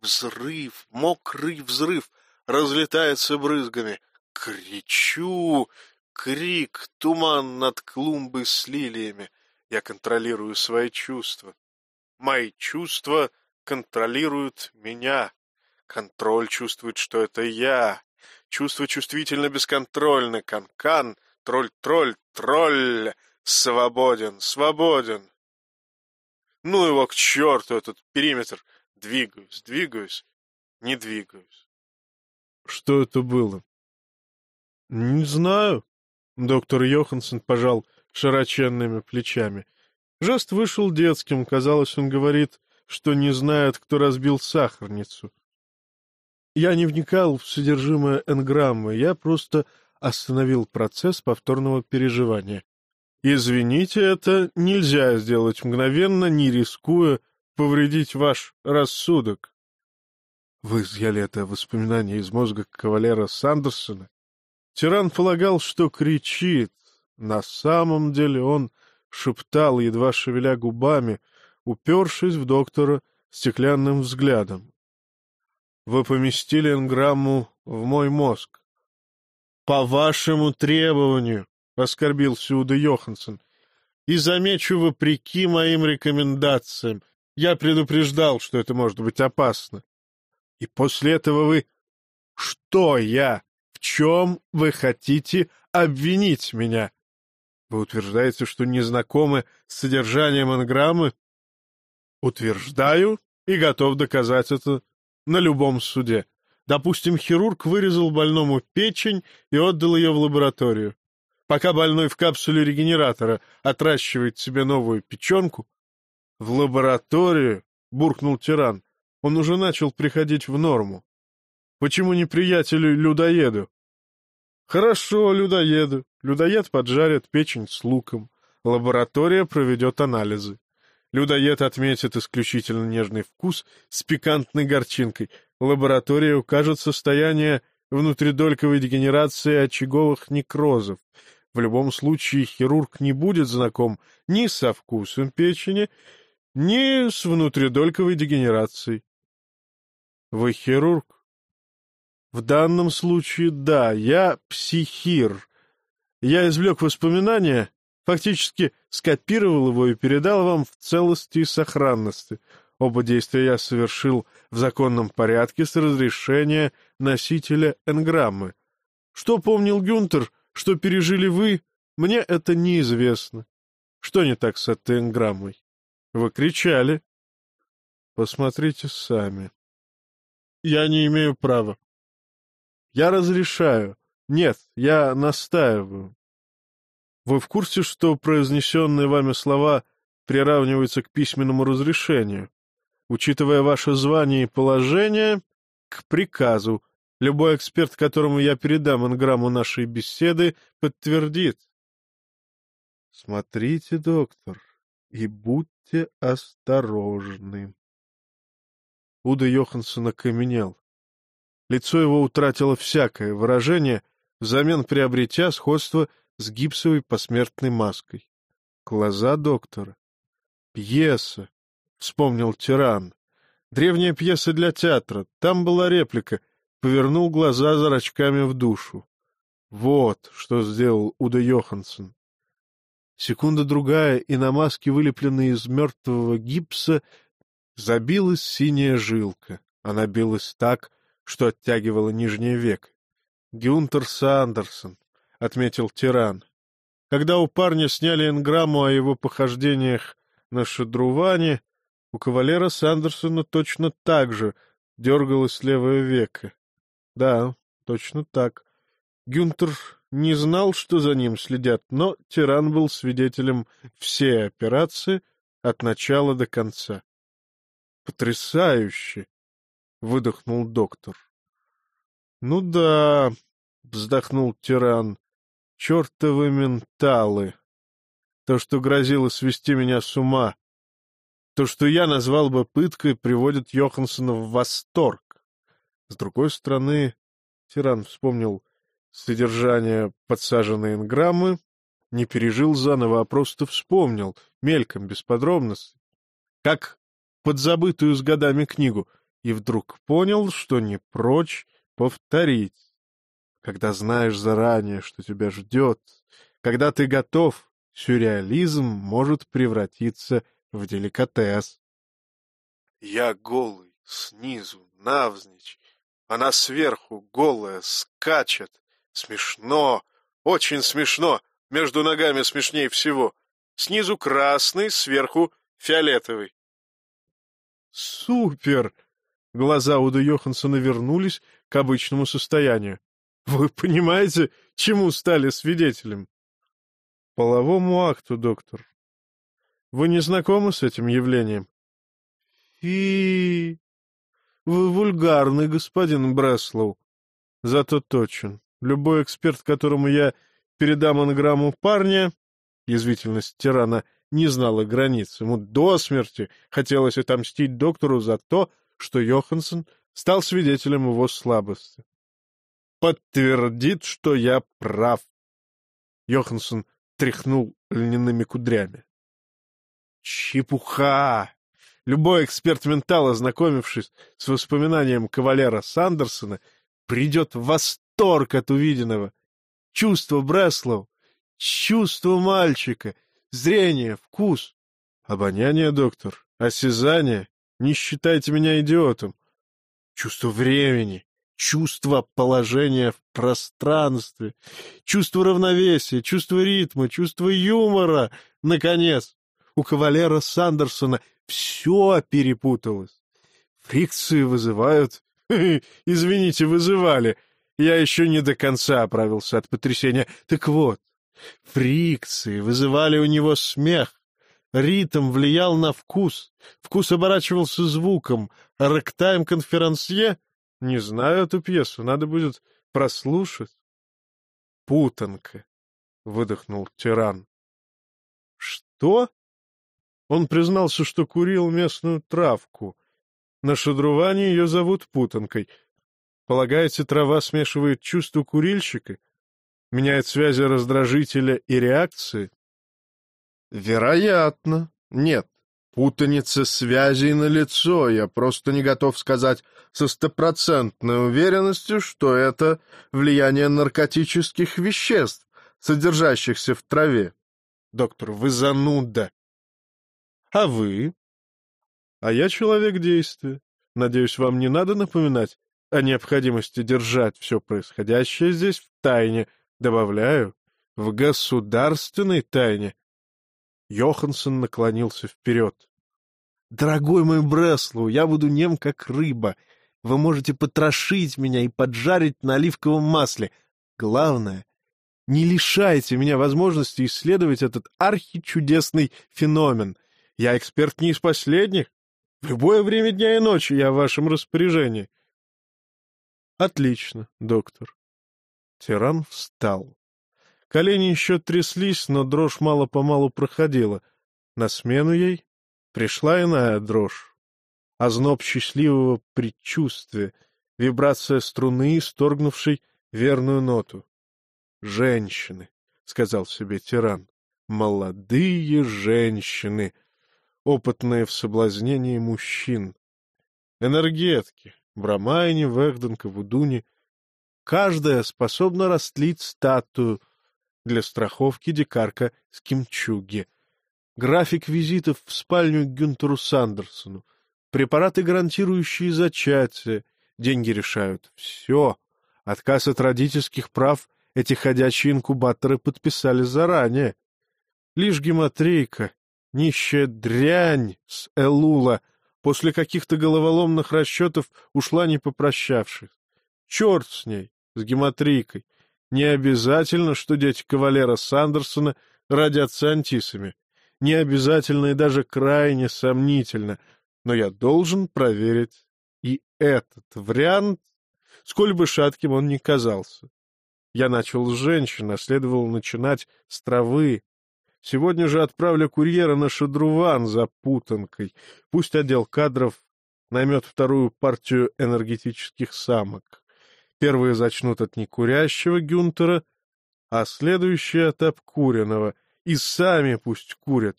Взрыв, мокрый взрыв, разлетается брызгами. Кричу, крик, туман над клумбой с лилиями. Я контролирую свои чувства. Мои чувства контролируют меня. Контроль чувствует, что это я. Чувство чувствительно бесконтрольно. Канкан, тролль-тролль, тролль. Свободен, свободен. Ну его к черту, этот периметр. Двигаюсь, двигаюсь, не двигаюсь. Что это было? Не знаю. Доктор Йоханссон пожал широченными плечами. Жест вышел детским, казалось, он говорит, что не знает, кто разбил сахарницу. Я не вникал в содержимое энграммы, я просто остановил процесс повторного переживания. Извините, это нельзя сделать мгновенно, не рискуя повредить ваш рассудок. Вы изъяли это воспоминание из мозга кавалера Сандерсона? Тиран полагал, что кричит, на самом деле он шептал, едва шевеля губами, упершись в доктора стеклянным взглядом. Вы поместили энграмму в мой мозг. — По вашему требованию, — оскорбился Уда Йоханссон, — и замечу вопреки моим рекомендациям. Я предупреждал, что это может быть опасно. И после этого вы... Что я? В чем вы хотите обвинить меня? Вы утверждаете, что не знакомы с содержанием анграммы? Утверждаю и готов доказать это на любом суде. Допустим, хирург вырезал больному печень и отдал ее в лабораторию. Пока больной в капсуле регенератора отращивает себе новую печенку, в лабораторию, буркнул тиран, он уже начал приходить в норму. Почему не приятелю-людоеду? Хорошо, людоеду. Людоед поджарит печень с луком. Лаборатория проведет анализы. Людоед отметит исключительно нежный вкус с пикантной горчинкой. Лаборатория укажет состояние внутридольковой дегенерации очаговых некрозов. В любом случае хирург не будет знаком ни со вкусом печени, ни с внутридольковой дегенерацией. Вы хирург? В данном случае да, я психир. Я извлек воспоминания, фактически скопировал его и передал вам в целости и сохранности. Оба действия я совершил в законном порядке с разрешения носителя энграммы. Что помнил Гюнтер, что пережили вы, мне это неизвестно. Что не так с этой энграммой? Вы кричали. Посмотрите сами. Я не имею права. Я разрешаю. Нет, я настаиваю. Вы в курсе, что произнесенные вами слова приравниваются к письменному разрешению? Учитывая ваше звание и положение, к приказу. Любой эксперт, которому я передам инграмму нашей беседы, подтвердит. Смотрите, доктор, и будьте осторожны. Уда Йоханссон окаменел. Лицо его утратило всякое выражение, взамен приобретя сходство с гипсовой посмертной маской. Глаза доктора. Пьеса, — вспомнил тиран. Древняя пьеса для театра. Там была реплика. Повернул глаза зрачками в душу. Вот что сделал Уда Йоханссон. Секунда-другая, и на маске, вылепленной из мертвого гипса, забилась синяя жилка. Она билась так, что оттягивала нижнее век. «Гюнтер Сандерсон», — отметил тиран. Когда у парня сняли энграмму о его похождениях на шадруване, у кавалера Сандерсона точно так же дергалось левое веко. Да, точно так. Гюнтер не знал, что за ним следят, но тиран был свидетелем всей операции от начала до конца. «Потрясающе!» — выдохнул доктор. «Ну да», — вздохнул тиран, — «чертовы менталы! То, что грозило свести меня с ума, то, что я назвал бы пыткой, приводит Йоханссона в восторг. С другой стороны, тиран вспомнил содержание подсаженной инграммы, не пережил заново, а просто вспомнил, мельком, без подробностей, как подзабытую с годами книгу, и вдруг понял, что не прочь повторить. Когда знаешь заранее, что тебя ждет, когда ты готов, сюрреализм может превратиться в деликатес. Я голый, снизу, навзничь, она сверху, голая, скачет. Смешно, очень смешно, между ногами смешнее всего. Снизу красный, сверху фиолетовый. Супер! Глаза Уда Йоханссона вернулись к обычному состоянию. Вы понимаете, чему стали свидетелем? Половому акту, доктор. Вы не знакомы с этим явлением? И вы вульгарный господин Бреслоу. Зато точен. Любой эксперт, которому я передам анграмму парня, язвительность тирана не знала границ. Ему до смерти хотелось отомстить доктору за то, что Йоханссон стал свидетелем его слабости. Подтвердит, что я прав. Йоханссон тряхнул льняными кудрями. Чепуха! Любой эксперт ментал, ознакомившись с воспоминанием кавалера Сандерсона, придет в восторг от увиденного. Чувство Бреслов, чувство мальчика, зрение, вкус. Обоняние, доктор, осязание. Не считайте меня идиотом. Чувство времени, чувство положения в пространстве, чувство равновесия, чувство ритма, чувство юмора, наконец у кавалера Сандерсона все перепуталось. Фрикции вызывают... Извините, вызывали. Я еще не до конца оправился от потрясения. Так вот, фрикции вызывали у него смех. Ритм влиял на вкус. Вкус оборачивался звуком. А рэктайм-конферансье... Не знаю эту пьесу, надо будет прослушать. Путанка, — выдохнул тиран. — Что? Он признался, что курил местную травку. На шадруване ее зовут путанкой. Полагаете, трава смешивает чувство курильщика? Меняет связи раздражителя и реакции? Вероятно. Нет. Путаница связей на лицо. Я просто не готов сказать со стопроцентной уверенностью, что это влияние наркотических веществ, содержащихся в траве. Доктор, вы зануда. А вы? А я человек действия. Надеюсь, вам не надо напоминать о необходимости держать все происходящее здесь в тайне. Добавляю, в государственной тайне. Йоханссон наклонился вперед. «Дорогой мой Бреслоу, я буду нем, как рыба. Вы можете потрошить меня и поджарить на оливковом масле. Главное, не лишайте меня возможности исследовать этот архичудесный феномен. Я эксперт не из последних. В любое время дня и ночи я в вашем распоряжении. Отлично, доктор. Тиран встал. Колени еще тряслись, но дрожь мало-помалу проходила. На смену ей пришла иная дрожь. Озноб счастливого предчувствия, вибрация струны, исторгнувшей верную ноту. «Женщины», — сказал себе тиран, — «молодые женщины, опытные в соблазнении мужчин. Энергетки, Брамайне, Вэгденка, Вудуни. Каждая способна растлить статую — для страховки дикарка с кимчуги. График визитов в спальню к Гюнтеру Сандерсону. Препараты, гарантирующие зачатие. Деньги решают все. Отказ от родительских прав эти ходячие инкубаторы подписали заранее. Лишь гематрейка, нищая дрянь с Элула, после каких-то головоломных расчетов ушла не попрощавшись. Черт с ней, с гематрийкой. Не обязательно, что дети кавалера Сандерсона родятся антисами. Не обязательно и даже крайне сомнительно. Но я должен проверить и этот вариант, сколь бы шатким он ни казался. Я начал с женщин, а следовало начинать с травы. Сегодня же отправлю курьера на Шадруван за путанкой. Пусть отдел кадров наймет вторую партию энергетических самок. Первые зачнут от некурящего Гюнтера, а следующие от обкуренного. И сами пусть курят.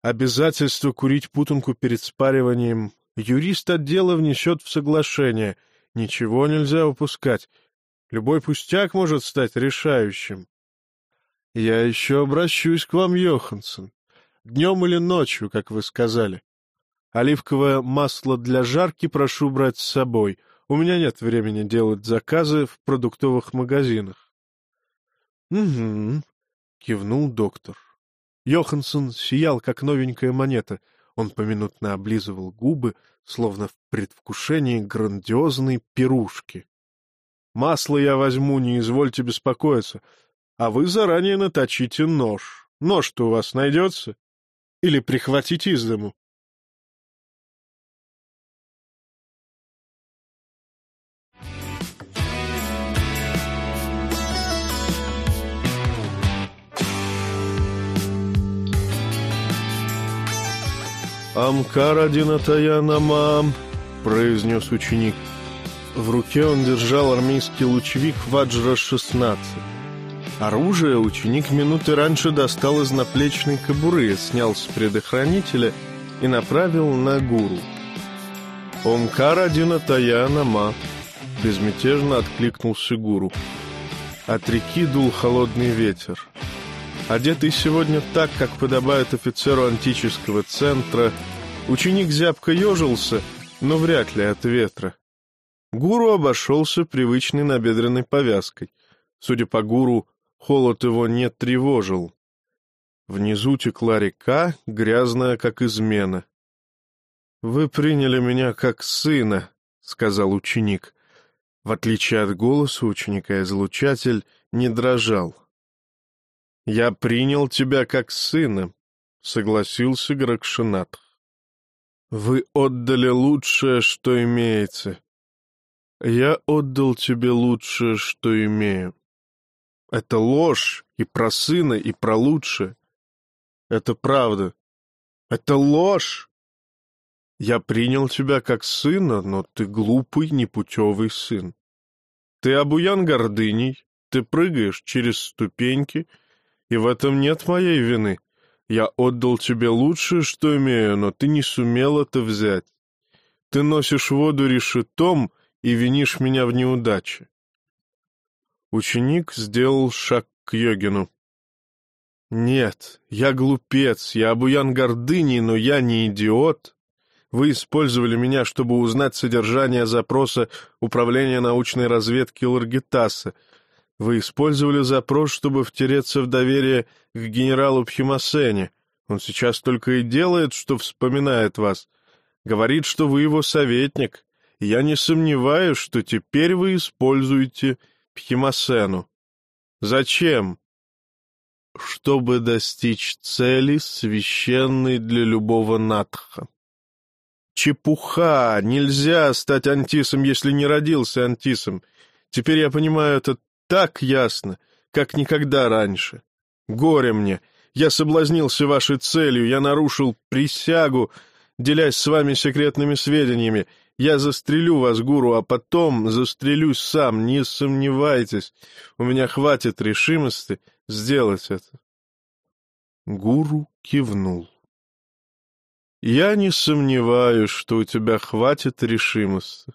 Обязательство курить путанку перед спариванием юрист отдела внесет в соглашение. Ничего нельзя упускать. Любой пустяк может стать решающим. Я еще обращусь к вам, Йоханссон. Днем или ночью, как вы сказали. Оливковое масло для жарки прошу брать с собой — у меня нет времени делать заказы в продуктовых магазинах. — Угу, — кивнул доктор. Йоханссон сиял, как новенькая монета. Он поминутно облизывал губы, словно в предвкушении грандиозной пирушки. — Масло я возьму, не извольте беспокоиться. А вы заранее наточите нож. Нож-то у вас найдется? Или прихватите из дому? «Амкар один Атаянама», — произнес ученик. В руке он держал армейский лучевик Ваджра-16. Оружие ученик минуты раньше достал из наплечной кобуры, снял с предохранителя и направил на гуру. «Омкар один Атаянама», — безмятежно откликнулся гуру. От реки дул холодный ветер. Одетый сегодня так, как подобает офицеру антического центра, ученик зябко ежился, но вряд ли от ветра. Гуру обошелся привычной набедренной повязкой. Судя по гуру, холод его не тревожил. Внизу текла река, грязная, как измена. — Вы приняли меня как сына, — сказал ученик. В отличие от голоса ученика, излучатель не дрожал. — Я принял тебя как сына, — согласился Гракшинатх. — Вы отдали лучшее, что имеете. Я отдал тебе лучшее, что имею. Это ложь и про сына, и про лучшее. Это правда. Это ложь. Я принял тебя как сына, но ты глупый, непутевый сын. Ты обуян гордыней, ты прыгаешь через ступеньки — и в этом нет моей вины. Я отдал тебе лучшее, что имею, но ты не сумел это взять. Ты носишь воду решетом и винишь меня в неудаче. Ученик сделал шаг к Йогину. «Нет, я глупец, я обуян гордыней, но я не идиот. Вы использовали меня, чтобы узнать содержание запроса Управления научной разведки Ларгитаса. Вы использовали запрос, чтобы втереться в доверие к генералу Пхимасене. Он сейчас только и делает, что вспоминает вас. Говорит, что вы его советник. Я не сомневаюсь, что теперь вы используете Пхимасену. Зачем? Чтобы достичь цели, священной для любого натха. Чепуха! Нельзя стать антисом, если не родился антисом. Теперь я понимаю это так ясно, как никогда раньше. Горе мне! Я соблазнился вашей целью, я нарушил присягу, делясь с вами секретными сведениями. Я застрелю вас, гуру, а потом застрелюсь сам, не сомневайтесь. У меня хватит решимости сделать это. Гуру кивнул. Я не сомневаюсь, что у тебя хватит решимости.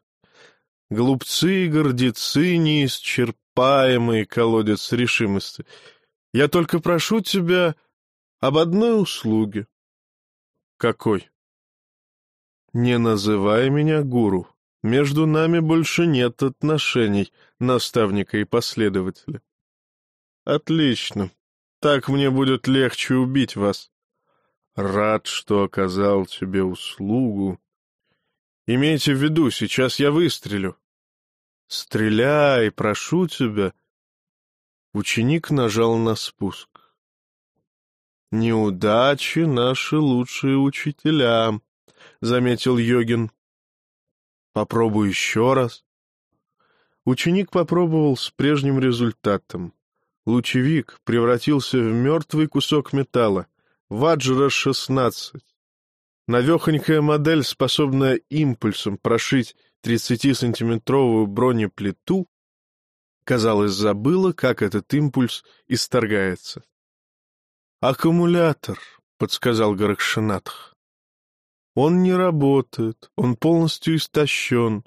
Глупцы и гордецы — неисчерпаемый колодец решимости. Я только прошу тебя об одной услуге. Какой? Не называй меня гуру. Между нами больше нет отношений наставника и последователя. Отлично. Так мне будет легче убить вас. Рад, что оказал тебе услугу. Имейте в виду, сейчас я выстрелю. Стреляй, прошу тебя. Ученик нажал на спуск. Неудачи — наши лучшие учителя, — заметил Йогин. Попробуй еще раз. Ученик попробовал с прежним результатом. Лучевик превратился в мертвый кусок металла. Ваджра-16. Навехонькая модель, способная импульсом прошить 30-сантиметровую бронеплиту, казалось, забыла, как этот импульс исторгается. «Аккумулятор», — подсказал Гаракшинатх. «Он не работает, он полностью истощен.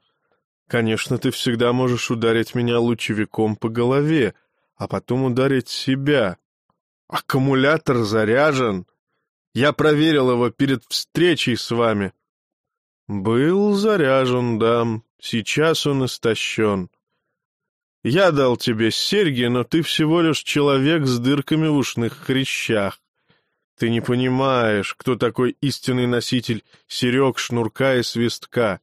Конечно, ты всегда можешь ударить меня лучевиком по голове, а потом ударить себя. Аккумулятор заряжен. Я проверил его перед встречей с вами. Был заряжен, да. Сейчас он истощен. Я дал тебе серьги, но ты всего лишь человек с дырками в ушных хрящах. Ты не понимаешь, кто такой истинный носитель серег, шнурка и свистка.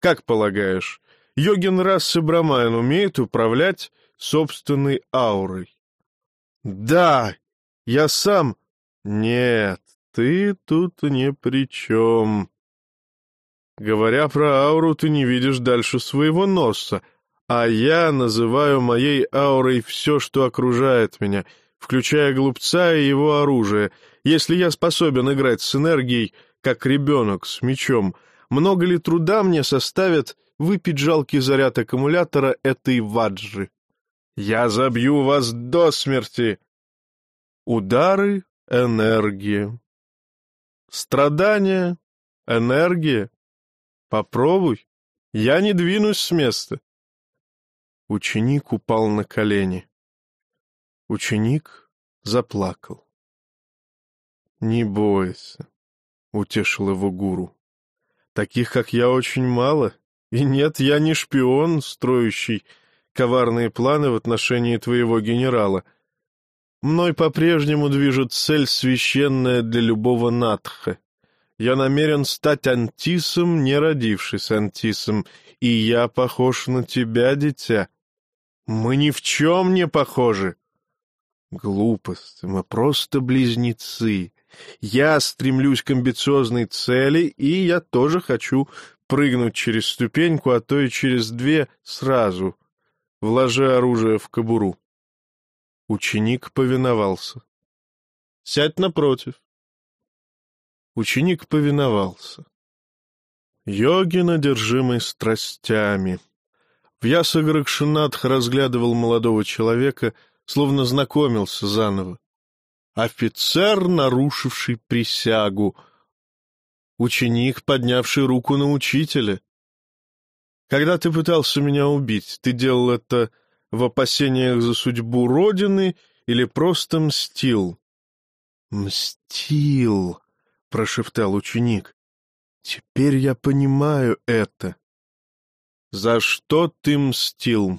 Как полагаешь, йогин расы Брамайн умеет управлять собственной аурой? Да, я сам... Нет, ты тут ни при чем. Говоря про ауру, ты не видишь дальше своего носа, а я называю моей аурой все, что окружает меня, включая глупца и его оружие. Если я способен играть с энергией, как ребенок с мечом, много ли труда мне составит выпить жалкий заряд аккумулятора этой ваджи? Я забью вас до смерти. Удары — энергия. Страдания, энергия. Попробуй. Я не двинусь с места. Ученик упал на колени. Ученик заплакал. «Не бойся», — утешил его гуру. «Таких, как я, очень мало, и нет, я не шпион, строящий коварные планы в отношении твоего генерала. Мной по-прежнему движет цель священная для любого натха. Я намерен стать антисом, не родившись антисом, и я похож на тебя, дитя. Мы ни в чем не похожи. Глупость, мы просто близнецы. Я стремлюсь к амбициозной цели, и я тоже хочу прыгнуть через ступеньку, а то и через две сразу, вложа оружие в кобуру. Ученик повиновался. — Сядь напротив. Ученик повиновался. Йогин, одержимый страстями. Вьяса Гракшинатх разглядывал молодого человека, словно знакомился заново. Офицер, нарушивший присягу. Ученик, поднявший руку на учителя. Когда ты пытался меня убить, ты делал это в опасениях за судьбу Родины или просто мстил? — Мстил, — прошептал ученик. — Теперь я понимаю это. За что ты мстил?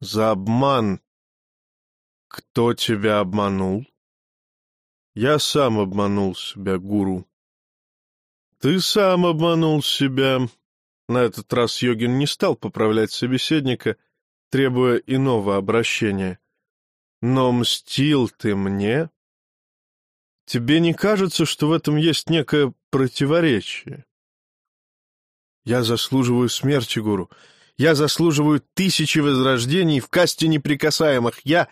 За обман. Кто тебя обманул? Я сам обманул себя, гуру. Ты сам обманул себя. На этот раз Йогин не стал поправлять собеседника, требуя иного обращения. Но мстил ты мне? Тебе не кажется, что в этом есть некое противоречие? Я заслуживаю смерти, гуру. Я заслуживаю тысячи возрождений в касте неприкасаемых. Я...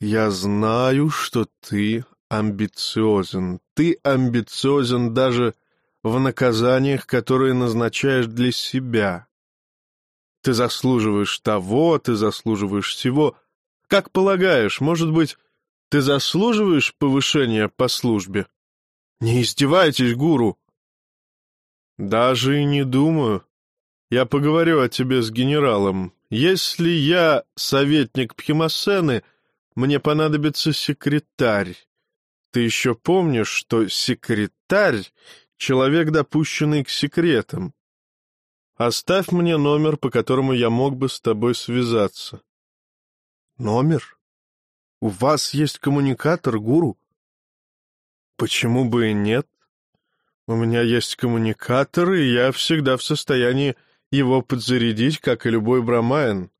Я знаю, что ты амбициозен. Ты амбициозен даже в наказаниях, которые назначаешь для себя. Ты заслуживаешь того, ты заслуживаешь всего. Как полагаешь, может быть, ты заслуживаешь повышения по службе? Не издевайтесь, гуру. Даже и не думаю. Я поговорю о тебе с генералом. Если я советник Пхимасены, мне понадобится секретарь. Ты еще помнишь, что секретарь — человек, допущенный к секретам. Оставь мне номер, по которому я мог бы с тобой связаться. Номер? У вас есть коммуникатор, гуру? Почему бы и нет? У меня есть коммуникатор, и я всегда в состоянии его подзарядить, как и любой брамайн.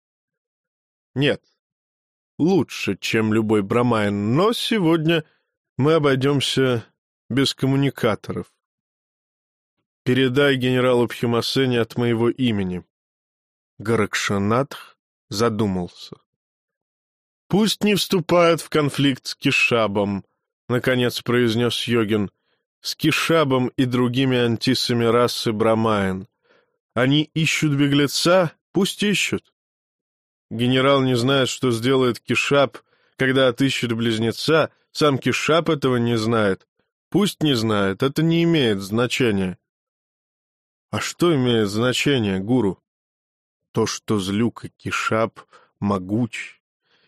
Нет, лучше, чем любой брамайн, но сегодня мы обойдемся без коммуникаторов. Передай генералу Пхимасене от моего имени. Гаракшанатх задумался. «Пусть не вступает в конфликт с Кишабом», — наконец произнес Йогин, «с Кишабом и другими антисами расы Брамаин. Они ищут беглеца, пусть ищут. Генерал не знает, что сделает Кишаб, когда отыщет близнеца, сам Кишаб этого не знает. Пусть не знает, это не имеет значения». «А что имеет значение, гуру?» «То, что Злюка Кишаб могуч,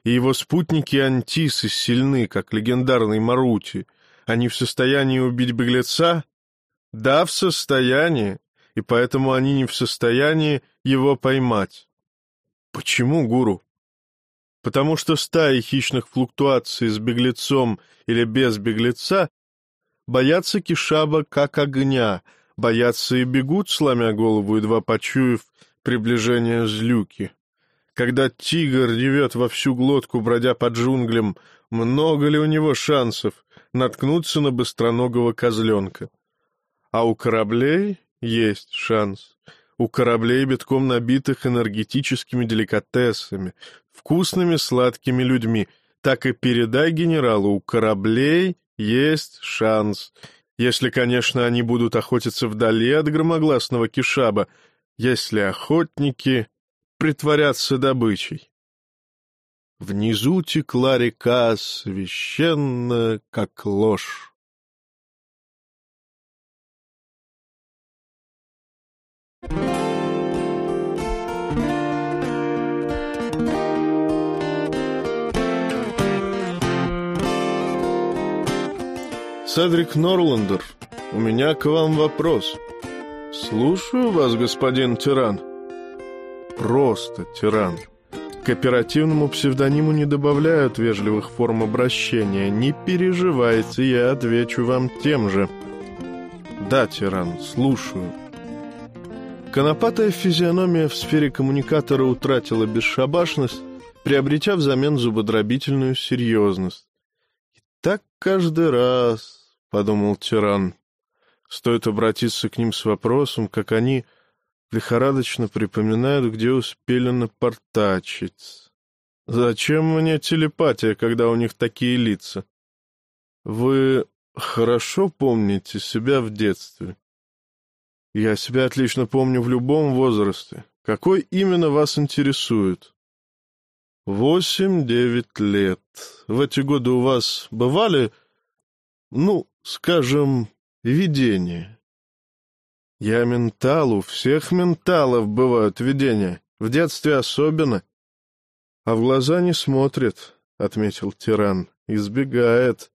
и его спутники Антисы сильны, как легендарный Марути. Они в состоянии убить беглеца? Да, в состоянии, и поэтому они не в состоянии его поймать. Почему, гуру? Потому что стаи хищных флуктуаций с беглецом или без беглеца боятся кишаба как огня, боятся и бегут, сломя голову, едва почуяв приближение злюки. Когда тигр ревет во всю глотку, бродя по джунглям, много ли у него шансов наткнуться на быстроногого козленка? А у кораблей есть шанс. У кораблей, битком набитых энергетическими деликатесами, вкусными сладкими людьми. Так и передай генералу, у кораблей есть шанс. Если, конечно, они будут охотиться вдали от громогласного кишаба, если охотники притворяться добычей. Внизу текла река священная, как ложь. Седрик Норландер, у меня к вам вопрос. Слушаю вас, господин тиран просто тиран. К оперативному псевдониму не добавляют вежливых форм обращения. Не переживайте, я отвечу вам тем же. Да, тиран, слушаю. Конопатая физиономия в сфере коммуникатора утратила бесшабашность, приобретя взамен зубодробительную серьезность. «И так каждый раз», — подумал тиран, — «стоит обратиться к ним с вопросом, как они лихорадочно припоминают, где успели напортачить. Зачем мне телепатия, когда у них такие лица? Вы хорошо помните себя в детстве? Я себя отлично помню в любом возрасте. Какой именно вас интересует? Восемь-девять лет. В эти годы у вас бывали, ну, скажем, видения? Я ментал, у всех менталов бывают видения, в детстве особенно. А в глаза не смотрит, — отметил тиран, — избегает.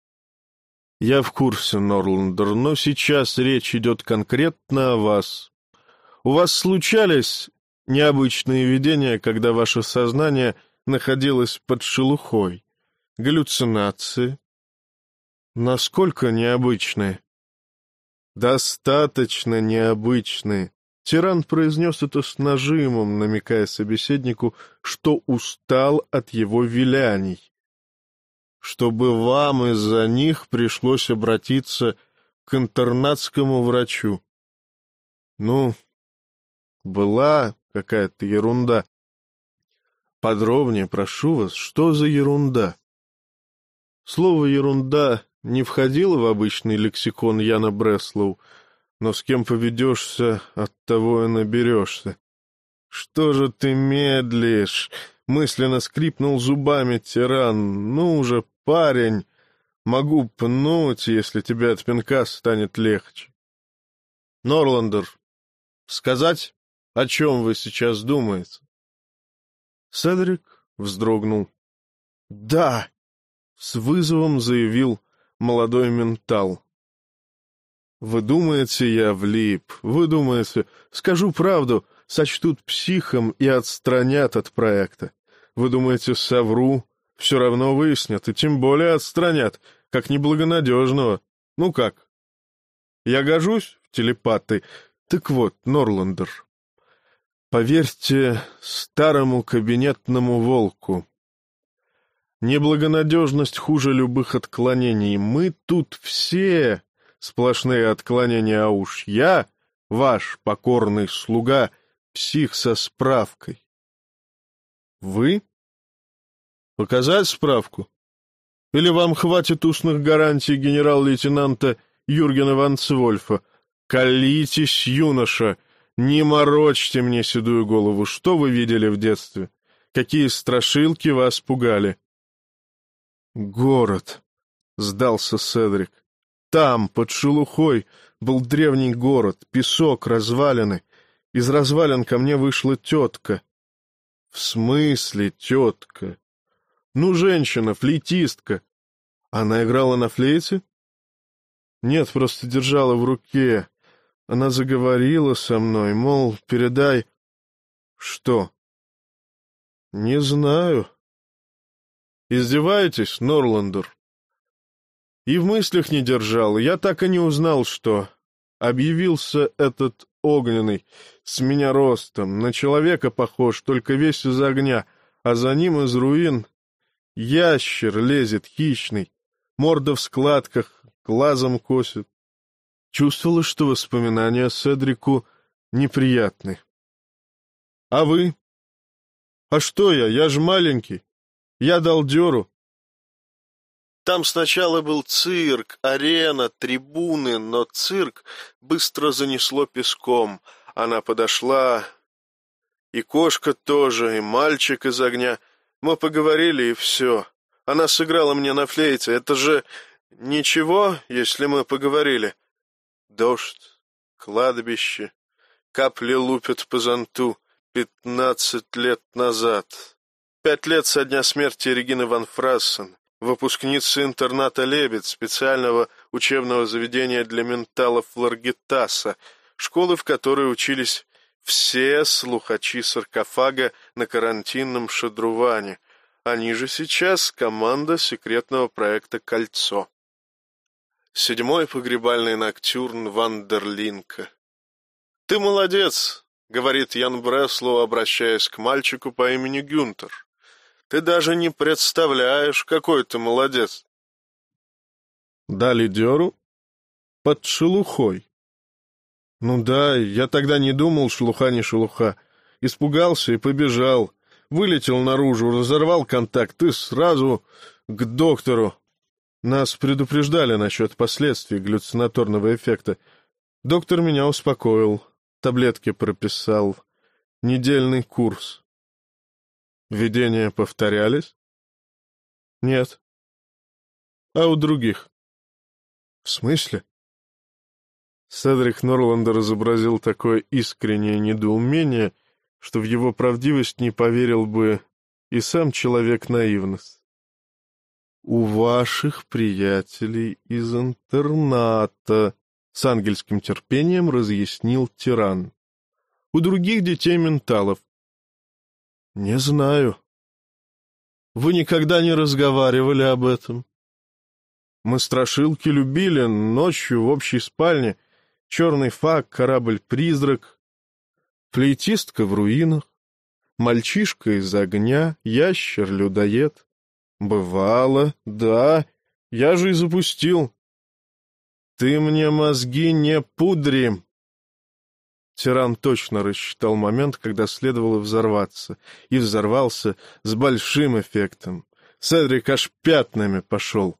Я в курсе, Норландер, но сейчас речь идет конкретно о вас. У вас случались необычные видения, когда ваше сознание находилось под шелухой? Галлюцинации? Насколько необычные? Достаточно необычные. Тиран произнес это с нажимом, намекая собеседнику, что устал от его виляний. Чтобы вам из-за них пришлось обратиться к интернатскому врачу. Ну, была какая-то ерунда. Подробнее прошу вас, что за ерунда? Слово «ерунда» не входило в обычный лексикон Яна Бреслоу, но с кем поведешься, от того и наберешься. «Что же ты медлишь?» — мысленно скрипнул зубами тиран. «Ну уже, парень, могу пнуть, если тебе от пинка станет легче». «Норландер, сказать, о чем вы сейчас думаете?» Седрик вздрогнул. «Да!» — с вызовом заявил молодой ментал. Вы думаете, я влип, вы думаете, скажу правду, сочтут психом и отстранят от проекта. Вы думаете, совру, все равно выяснят, и тем более отстранят, как неблагонадежного. Ну как? Я гожусь в телепаты? Так вот, Норландер, поверьте старому кабинетному волку, Неблагонадежность хуже любых отклонений. Мы тут все сплошные отклонения, а уж я, ваш покорный слуга, псих со справкой. Вы? Показать справку? Или вам хватит устных гарантий генерал-лейтенанта Юргена Ванцвольфа? Колитесь, юноша, не морочьте мне седую голову. Что вы видели в детстве? Какие страшилки вас пугали? «Город», — сдался Седрик. «Там, под шелухой, был древний город, песок, развалины. Из развалин ко мне вышла тетка». «В смысле тетка?» «Ну, женщина, флейтистка. Она играла на флейте?» «Нет, просто держала в руке. Она заговорила со мной, мол, передай...» «Что?» «Не знаю», Издеваетесь, Норландер? И в мыслях не держал, я так и не узнал, что... Объявился этот огненный, с меня ростом, на человека похож, только весь из огня, а за ним из руин ящер лезет хищный, морда в складках, глазом косит. Чувствовала, что воспоминания Седрику неприятны. — А вы? — А что я? Я же маленький. Я дал дёру. Там сначала был цирк, арена, трибуны, но цирк быстро занесло песком. Она подошла, и кошка тоже, и мальчик из огня. Мы поговорили, и все. Она сыграла мне на флейте. Это же ничего, если мы поговорили. Дождь, кладбище, капли лупят по зонту пятнадцать лет назад. Пять лет со дня смерти Регины Ван Фрассен, выпускницы интерната «Лебедь», специального учебного заведения для менталов Ларгитаса, школы, в которой учились все слухачи саркофага на карантинном шадруване. Они же сейчас команда секретного проекта «Кольцо». Седьмой погребальный ноктюрн Вандерлинка. «Ты молодец», — говорит Ян Бреслоу, обращаясь к мальчику по имени Гюнтер. Ты даже не представляешь, какой ты молодец. Дали дёру? Под шелухой. Ну да, я тогда не думал, шелуха не шелуха. Испугался и побежал. Вылетел наружу, разорвал контакт и сразу к доктору. Нас предупреждали насчет последствий галлюцинаторного эффекта. Доктор меня успокоил, таблетки прописал. Недельный курс. Видения повторялись? Нет. А у других? В смысле? Седрик Норландер изобразил такое искреннее недоумение, что в его правдивость не поверил бы и сам человек наивность. у ваших приятелей из интерната, — с ангельским терпением разъяснил тиран. — У других детей менталов. — Не знаю. — Вы никогда не разговаривали об этом? Мы страшилки любили ночью в общей спальне. Черный фак, корабль-призрак, флейтистка в руинах, мальчишка из огня, ящер-людоед. Бывало, да, я же и запустил. Ты мне мозги не пудри. Тиран точно рассчитал момент, когда следовало взорваться, и взорвался с большим эффектом. Седрик аж пятнами пошел.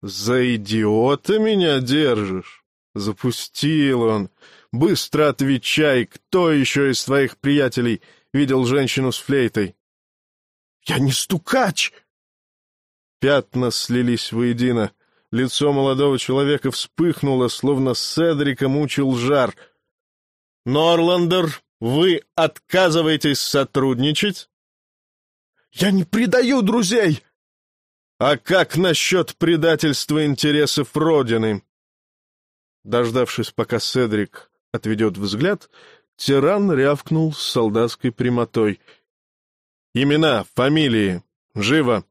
«За идиота меня держишь?» Запустил он. «Быстро отвечай, кто еще из твоих приятелей видел женщину с флейтой?» «Я не стукач!» Пятна слились воедино. Лицо молодого человека вспыхнуло, словно Седрика мучил жар. «Норландер, вы отказываетесь сотрудничать?» «Я не предаю друзей!» А как насчет предательства интересов Родины? Дождавшись, пока Седрик отведет взгляд, тиран рявкнул с солдатской прямотой. «Имена, фамилии, живо!»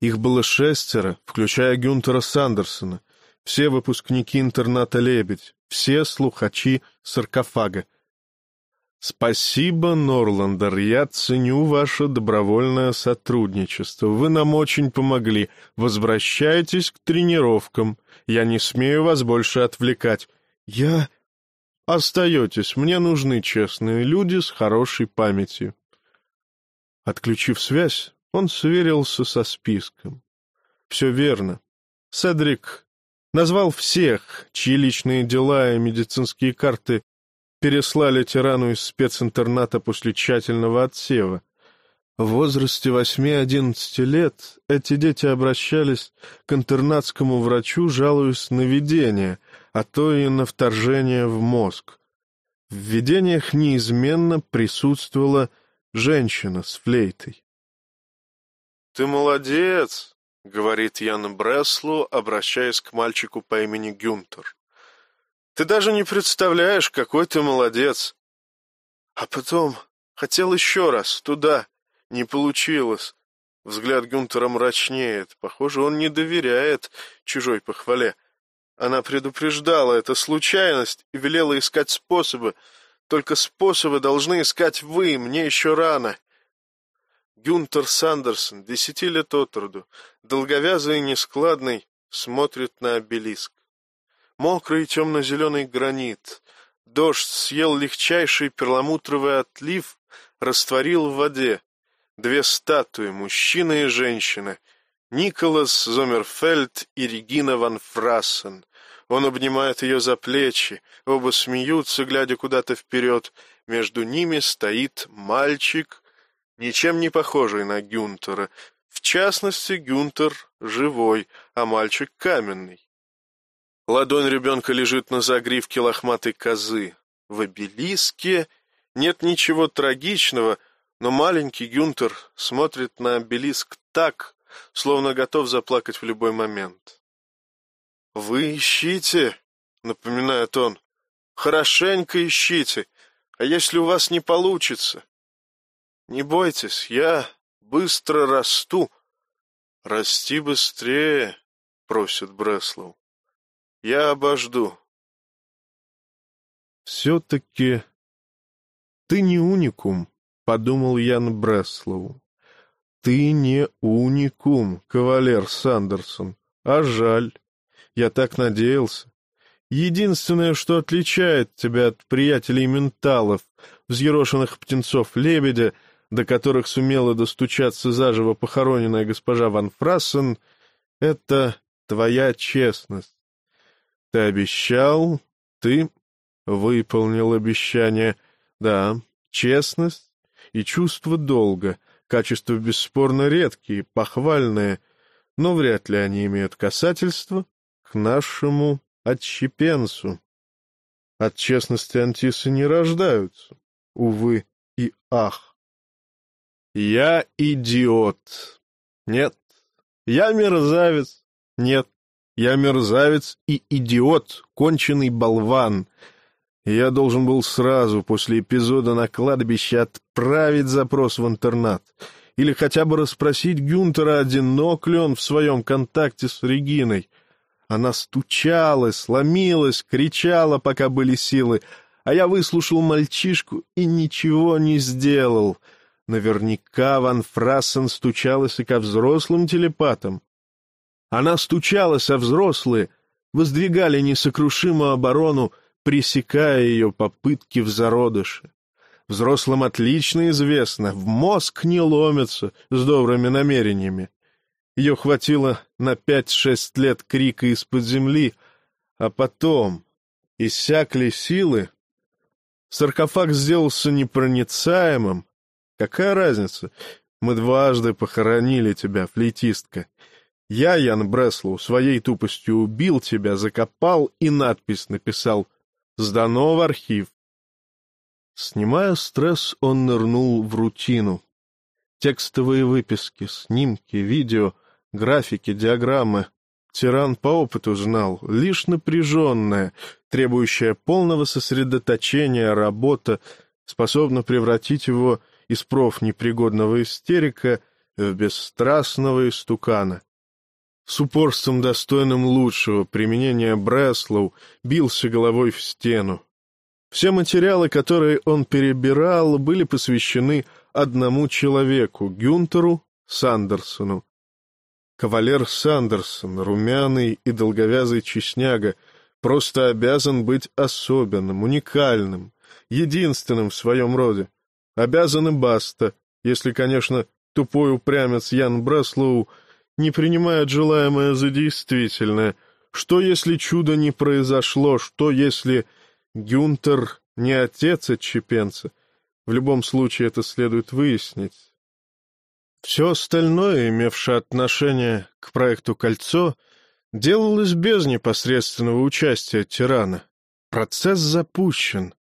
Их было шестеро, включая Гюнтера Сандерсона, все выпускники интерната «Лебедь», все слухачи саркофага. «Спасибо, Норландер, я ценю ваше добровольное сотрудничество. Вы нам очень помогли. Возвращайтесь к тренировкам. Я не смею вас больше отвлекать. Я... Остаетесь, мне нужны честные люди с хорошей памятью». Отключив связь, он сверился со списком. Все верно. Седрик назвал всех, чьи личные дела и медицинские карты переслали тирану из специнтерната после тщательного отсева. В возрасте восьми-одиннадцати лет эти дети обращались к интернатскому врачу, жалуясь на видение, а то и на вторжение в мозг. В видениях неизменно присутствовала женщина с флейтой. «Ты молодец!» — говорит Ян Бреслу, обращаясь к мальчику по имени Гюнтер. Ты даже не представляешь, какой ты молодец. А потом хотел еще раз, туда. Не получилось. Взгляд Гюнтера мрачнеет. Похоже, он не доверяет чужой похвале. Она предупреждала, это случайность, и велела искать способы. Только способы должны искать вы, мне еще рано. Гюнтер Сандерсон, десяти лет от роду, долговязый и нескладный, смотрит на обелиск. Мокрый темно-зеленый гранит. Дождь съел легчайший перламутровый отлив, растворил в воде. Две статуи, мужчина и женщина. Николас Зомерфельд и Регина ван Фрассен. Он обнимает ее за плечи, оба смеются, глядя куда-то вперед. Между ними стоит мальчик, ничем не похожий на Гюнтера. В частности, Гюнтер живой, а мальчик каменный. Ладонь ребенка лежит на загривке лохматой козы. В обелиске нет ничего трагичного, но маленький Гюнтер смотрит на обелиск так, словно готов заплакать в любой момент. «Вы ищите», — напоминает он, — «хорошенько ищите, а если у вас не получится? Не бойтесь, я быстро расту». «Расти быстрее», — просит Бреслоу. Я обожду. Все-таки ты не уникум, подумал Ян Бреслоу. Ты не уникум, кавалер Сандерсон. А жаль. Я так надеялся. Единственное, что отличает тебя от приятелей-менталов, взъерошенных птенцов-лебедя, до которых сумела достучаться заживо похороненная госпожа Ван Фрассен, — это твоя честность. Ты обещал, ты выполнил обещание. Да, честность и чувство долга, качества бесспорно редкие, похвальные, но вряд ли они имеют касательство к нашему отщепенцу. От честности антисы не рождаются, увы и ах. Я идиот. Нет, Я мерзавец. Нет, я мерзавец и идиот, конченый болван. я должен был сразу после эпизода на кладбище отправить запрос в интернат. Или хотя бы расспросить Гюнтера, одинок ли он в своем контакте с Региной. Она стучалась, ломилась, кричала, пока были силы, а я выслушал мальчишку и ничего не сделал. Наверняка Ван Фрассен стучалась и ко взрослым телепатам. Она стучалась, а взрослые воздвигали несокрушимую оборону, пресекая ее попытки в зародыше. Взрослым отлично известно, в мозг не ломятся с добрыми намерениями. Ее хватило на пять-шесть лет крика из-под земли, а потом иссякли силы. Саркофаг сделался непроницаемым. Какая разница? Мы дважды похоронили тебя, флейтистка. Я, Ян Бреслоу, своей тупостью убил тебя, закопал и надпись написал «Сдано в архив». Снимая стресс, он нырнул в рутину. Текстовые выписки, снимки, видео, графики, диаграммы. Тиран по опыту знал, лишь напряженная, требующая полного сосредоточения работа способна превратить его из профнепригодного истерика в бесстрастного истукана. С упорством, достойным лучшего применения Бреслоу, бился головой в стену. Все материалы, которые он перебирал, были посвящены одному человеку — Гюнтеру Сандерсону. Кавалер Сандерсон, румяный и долговязый честняга, просто обязан быть особенным, уникальным, единственным в своем роде. Обязан и баста, если, конечно, тупой упрямец Ян Бреслоу — не принимает желаемое за действительное. Что, если чудо не произошло? Что, если Гюнтер не отец отчепенца? В любом случае это следует выяснить. Все остальное, имевшее отношение к проекту «Кольцо», делалось без непосредственного участия тирана. Процесс запущен.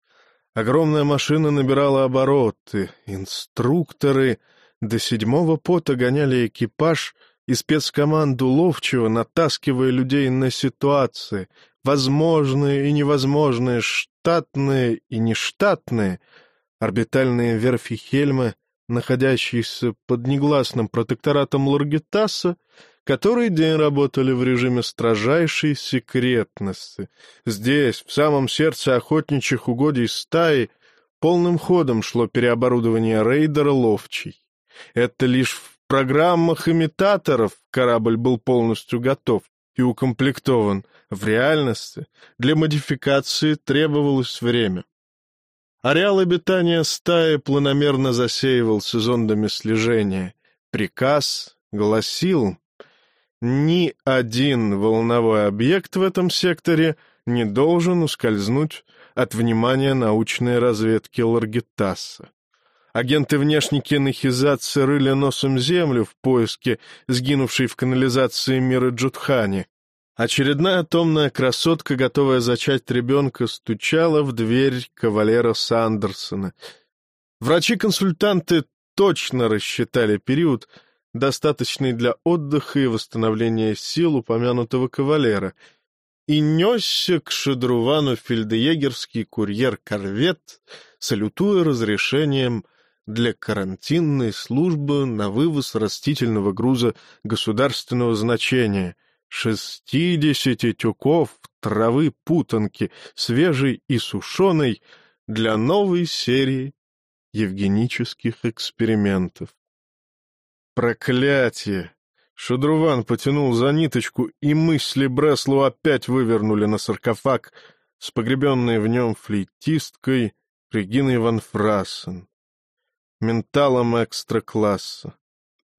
Огромная машина набирала обороты. Инструкторы до седьмого пота гоняли экипаж — и спецкоманду Ловчего, натаскивая людей на ситуации, возможные и невозможные, штатные и нештатные, орбитальные верфи Хельма, находящиеся под негласным протекторатом Ларгитаса, который день работали в режиме строжайшей секретности. Здесь, в самом сердце охотничьих угодий стаи, полным ходом шло переоборудование рейдера «Ловчий». Это лишь в программах имитаторов корабль был полностью готов и укомплектован. В реальности для модификации требовалось время. Ареал обитания стаи планомерно засеивался зондами слежения. Приказ гласил, ни один волновой объект в этом секторе не должен ускользнуть от внимания научной разведки Ларгитаса. Агенты-внешники Нахизатцы рыли носом землю в поиске сгинувшей в канализации мира Джудхани. Очередная томная красотка, готовая зачать ребенка, стучала в дверь кавалера Сандерсона. Врачи-консультанты точно рассчитали период, достаточный для отдыха и восстановления сил упомянутого кавалера, и несся к шедрувану фельдъегерский курьер-корвет, салютуя разрешением для карантинной службы на вывоз растительного груза государственного значения, шестидесяти тюков травы путанки, свежей и сушеной, для новой серии евгенических экспериментов. Проклятие! Шадруван потянул за ниточку, и мысли Бреслу опять вывернули на саркофаг с погребенной в нем флейтисткой Региной Ван Фрассен менталом экстра-класса.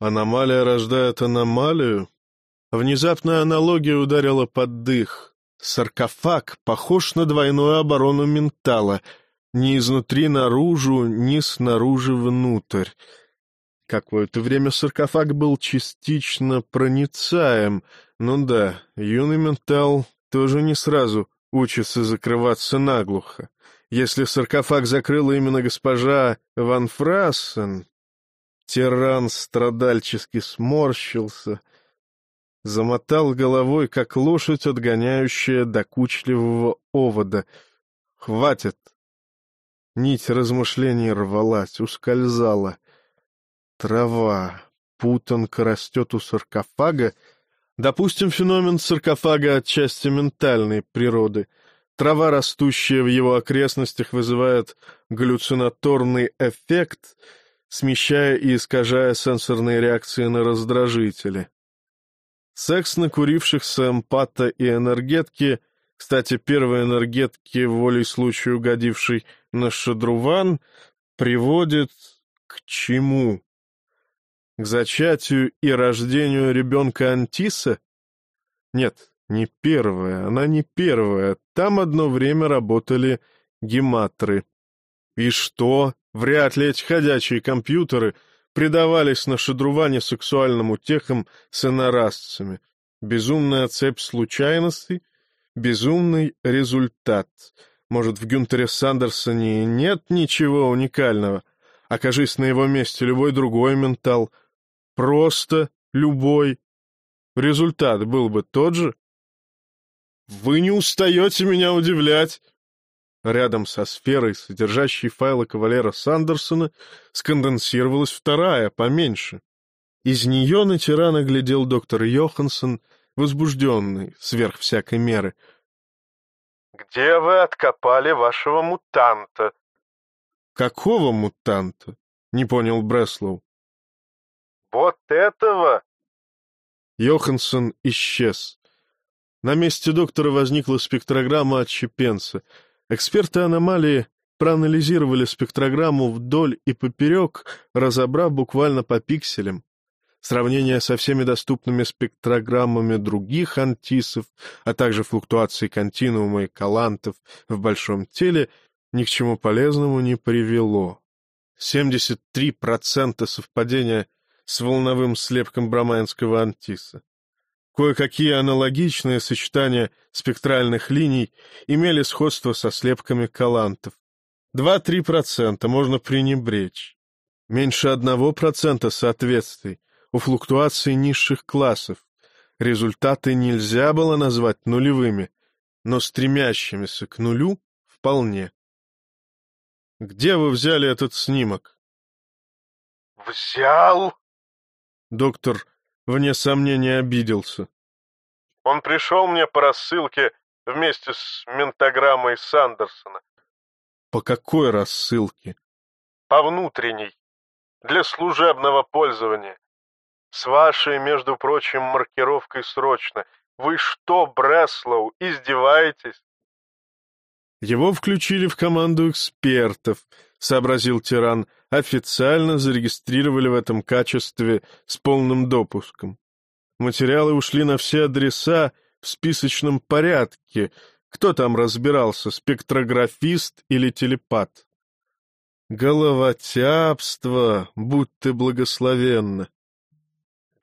Аномалия рождает аномалию? Внезапная аналогия ударила под дых. Саркофаг похож на двойную оборону ментала, ни изнутри наружу, ни снаружи внутрь. Какое-то время саркофаг был частично проницаем. Ну да, юный ментал тоже не сразу учится закрываться наглухо. Если саркофаг закрыла именно госпожа Ван Фрассен... Тиран страдальчески сморщился. Замотал головой, как лошадь, отгоняющая докучливого овода. Хватит. Нить размышлений рвалась, ускользала. Трава. Путанка растет у саркофага. Допустим, феномен саркофага отчасти ментальной природы. Трава, растущая в его окрестностях, вызывает галлюцинаторный эффект, смещая и искажая сенсорные реакции на раздражители. Секс накурившихся эмпата и энергетки, кстати, первые энергетки, волей случая угодивший на шадруван, приводит к чему? К зачатию и рождению ребенка Антиса? Нет, не первая, она не первая. Там одно время работали гематры. И что? Вряд ли эти ходячие компьютеры предавались на шедруване сексуальным утехам с инорасцами. Безумная цепь случайностей, безумный результат. Может, в Гюнтере Сандерсоне нет ничего уникального? Окажись на его месте любой другой ментал. Просто любой. Результат был бы тот же? «Вы не устаете меня удивлять!» Рядом со сферой, содержащей файлы кавалера Сандерсона, сконденсировалась вторая, поменьше. Из нее на тирана глядел доктор Йоханссон, возбужденный, сверх всякой меры. «Где вы откопали вашего мутанта?» «Какого мутанта?» — не понял Бреслоу. «Вот этого!» Йоханссон исчез. На месте доктора возникла спектрограмма отщепенца. Эксперты аномалии проанализировали спектрограмму вдоль и поперек, разобрав буквально по пикселям. Сравнение со всеми доступными спектрограммами других антисов, а также флуктуации континуума и калантов в большом теле ни к чему полезному не привело. 73% совпадения с волновым слепком брамайнского антиса. Кое-какие аналогичные сочетания спектральных линий имели сходство со слепками калантов. 2-3% можно пренебречь. Меньше 1% соответствий у флуктуаций низших классов. Результаты нельзя было назвать нулевыми, но стремящимися к нулю вполне. Где вы взяли этот снимок? «Взял?» Доктор вне сомнения обиделся. Он пришел мне по рассылке вместе с ментограммой Сандерсона. По какой рассылке? По внутренней. Для служебного пользования. С вашей, между прочим, маркировкой срочно. Вы что, Бреслоу, издеваетесь? Его включили в команду экспертов, сообразил тиран, официально зарегистрировали в этом качестве с полным допуском. Материалы ушли на все адреса в списочном порядке. Кто там разбирался, спектрографист или телепат? Головотяпство, будь ты благословенна.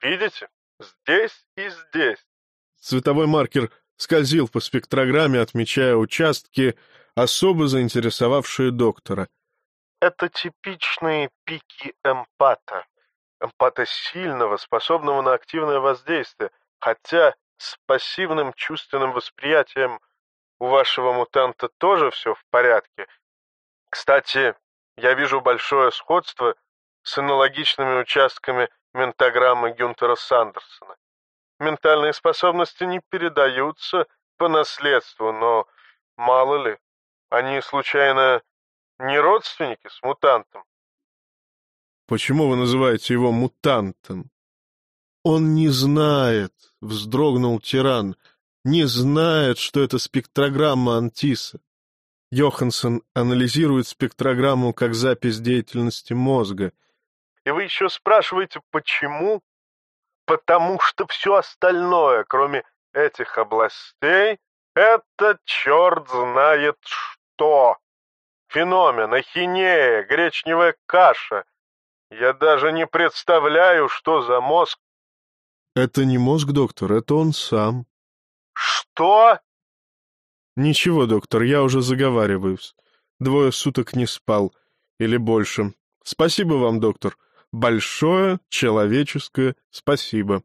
Видите? Здесь и здесь. Цветовой маркер скользил по спектрограмме, отмечая участки, особо заинтересовавшие доктора. Это типичные пики эмпата эмпата сильного, способного на активное воздействие, хотя с пассивным чувственным восприятием у вашего мутанта тоже все в порядке. Кстати, я вижу большое сходство с аналогичными участками ментограммы Гюнтера Сандерсона. Ментальные способности не передаются по наследству, но мало ли, они случайно не родственники с мутантом? Почему вы называете его мутантом? Он не знает, — вздрогнул тиран, — не знает, что это спектрограмма Антиса. Йоханссон анализирует спектрограмму как запись деятельности мозга. И вы еще спрашиваете, почему? Потому что все остальное, кроме этих областей, это черт знает что. Феномен, ахинея, гречневая каша, я даже не представляю, что за мозг. Это не мозг, доктор, это он сам. Что? Ничего, доктор, я уже заговариваюсь. Двое суток не спал. Или больше. Спасибо вам, доктор. Большое человеческое спасибо.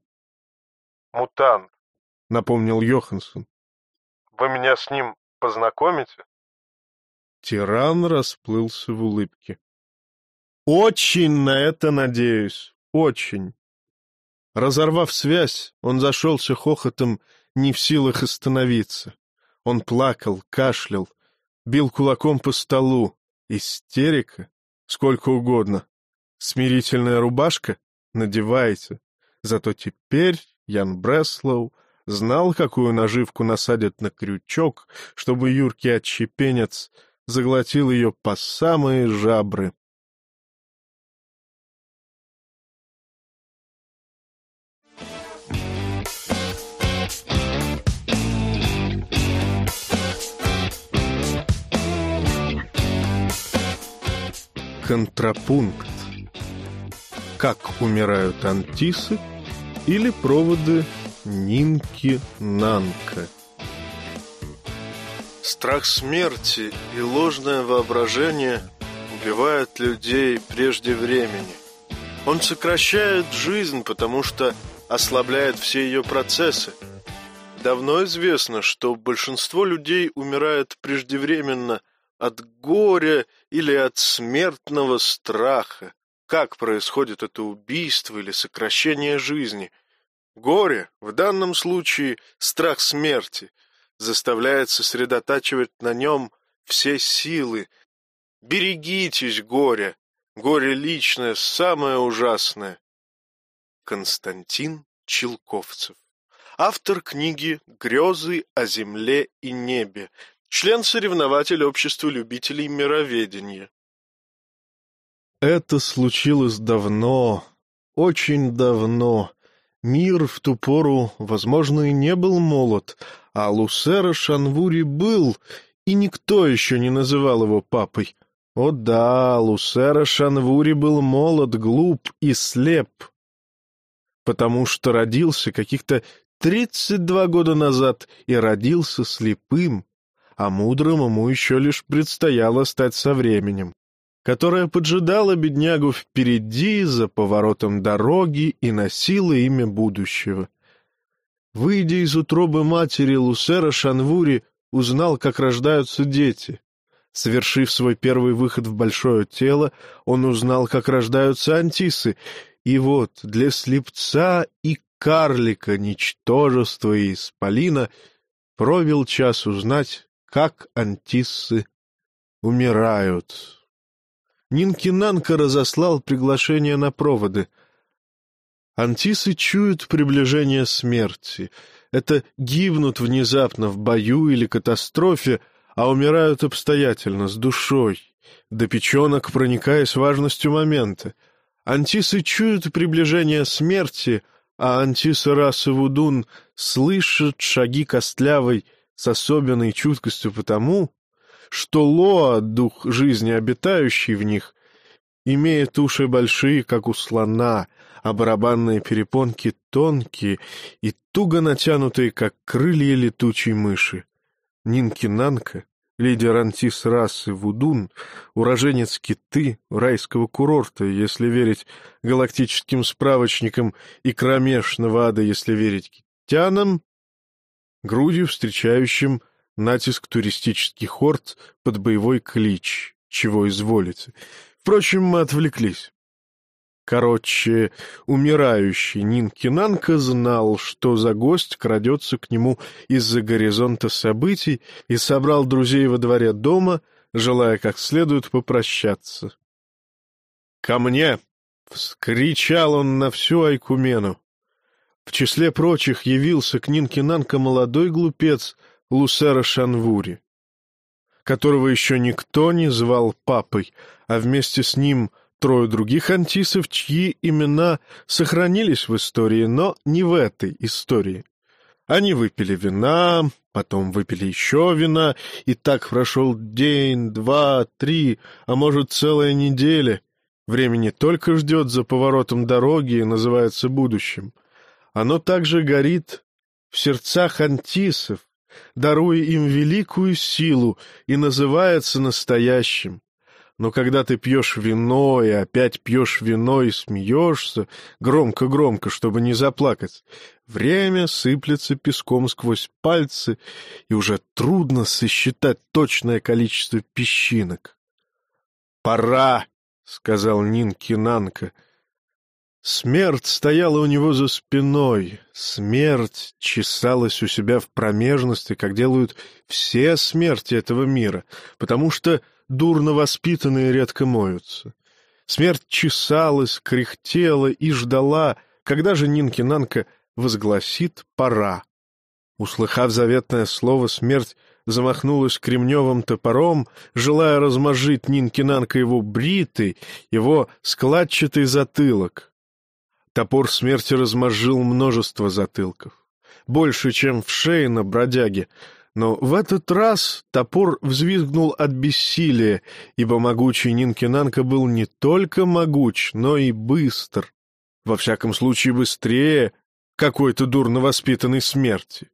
мутант», — напомнил Йоханссон. «Вы меня с ним познакомите?» Тиран расплылся в улыбке. «Очень на это надеюсь, очень». Разорвав связь, он зашелся хохотом, не в силах остановиться. Он плакал, кашлял, бил кулаком по столу. Истерика? Сколько угодно. Смирительная рубашка? Надевайте. Зато теперь Ян Бреслоу знал, какую наживку насадят на крючок, чтобы юркий отщепенец заглотил ее по самые жабры. Контрапункт. Как умирают антисы или проводы Нинки-Нанка. Страх смерти и ложное воображение убивают людей прежде времени. Он сокращает жизнь, потому что ослабляет все ее процессы. Давно известно, что большинство людей умирает преждевременно от горя или от смертного страха. Как происходит это убийство или сокращение жизни? Горе, в данном случае страх смерти, заставляет сосредотачивать на нем все силы. Берегитесь горя, горе личное, самое ужасное. Константин Челковцев Автор книги «Грезы о земле и небе», член-соревнователь общества любителей мироведения. Это случилось давно, очень давно. Мир в ту пору, возможно, и не был молод, а Лусера Шанвури был, и никто еще не называл его папой. О да, Лусера Шанвури был молод, глуп и слеп, потому что родился каких-то тридцать два года назад и родился слепым, а мудрым ему еще лишь предстояло стать со временем, которое поджидало беднягу впереди, за поворотом дороги и носило имя будущего. Выйдя из утробы матери, Лусера Шанвури узнал, как рождаются дети. Совершив свой первый выход в большое тело, он узнал, как рождаются антисы, и вот для слепца и карлика, ничтожества и исполина, провел час узнать, как антиссы умирают. Нинкинанка разослал приглашение на проводы. Антисы чуют приближение смерти. Это гибнут внезапно в бою или катастрофе, а умирают обстоятельно, с душой, до печенок проникаясь важностью момента. Антисы чуют приближение смерти, а антисы расы Вудун слышат шаги костлявой, с особенной чуткостью потому, что Лоа, дух жизни, обитающий в них, имеет уши большие, как у слона, а барабанные перепонки тонкие и туго натянутые, как крылья летучей мыши. Нинки-Нанка, лидер антис расы Вудун, уроженец Киты, райского курорта, если верить галактическим справочникам, и кромешного ада, если верить китянам, грудью встречающим натиск туристических хорд под боевой клич, чего изволите. Впрочем, мы отвлеклись. Короче, умирающий Нинкинанка знал, что за гость крадется к нему из-за горизонта событий и собрал друзей во дворе дома, желая как следует попрощаться. «Ко мне!» — вскричал он на всю Айкумену. В числе прочих явился к Нинке Нанка молодой глупец Лусера Шанвури, которого еще никто не звал папой, а вместе с ним трое других антисов, чьи имена сохранились в истории, но не в этой истории. Они выпили вина, потом выпили еще вина, и так прошел день, два, три, а может, целая неделя. Время не только ждет за поворотом дороги и называется будущим — оно также горит в сердцах антисов, даруя им великую силу и называется настоящим. Но когда ты пьешь вино и опять пьешь вино и смеешься, громко-громко, чтобы не заплакать, время сыплется песком сквозь пальцы, и уже трудно сосчитать точное количество песчинок. «Пора!» — сказал Нинки Нанка. Смерть стояла у него за спиной, смерть чесалась у себя в промежности, как делают все смерти этого мира, потому что дурно воспитанные редко моются. Смерть чесалась, кряхтела и ждала, когда же Нинки Нанка возгласит «пора». Услыхав заветное слово, смерть замахнулась кремневым топором, желая размажить Нинки Нанка его бритый, его складчатый затылок. Топор смерти размозжил множество затылков. Больше, чем в шее на бродяге, но в этот раз топор взвизгнул от бессилия, ибо могучий Нинкинанка был не только могуч, но и быстр. Во всяком случае, быстрее какой-то дурно воспитанной смерти.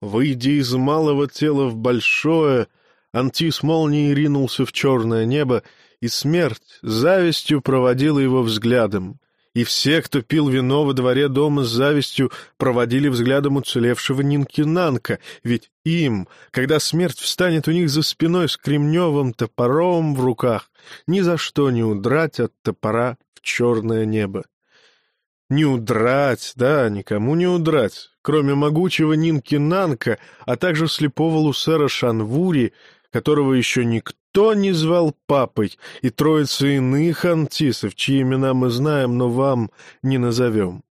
Выйдя из малого тела в большое, Антис молнией ринулся в черное небо, и смерть завистью проводила его взглядом и все, кто пил вино во дворе дома с завистью, проводили взглядом уцелевшего Нинкинанка, ведь им, когда смерть встанет у них за спиной с кремневым топором в руках, ни за что не удрать от топора в черное небо. Не удрать, да, никому не удрать, кроме могучего Нинкинанка, а также слепого Лусера Шанвури, которого еще никто никто не звал папой, и троицы иных антисов, чьи имена мы знаем, но вам не назовем.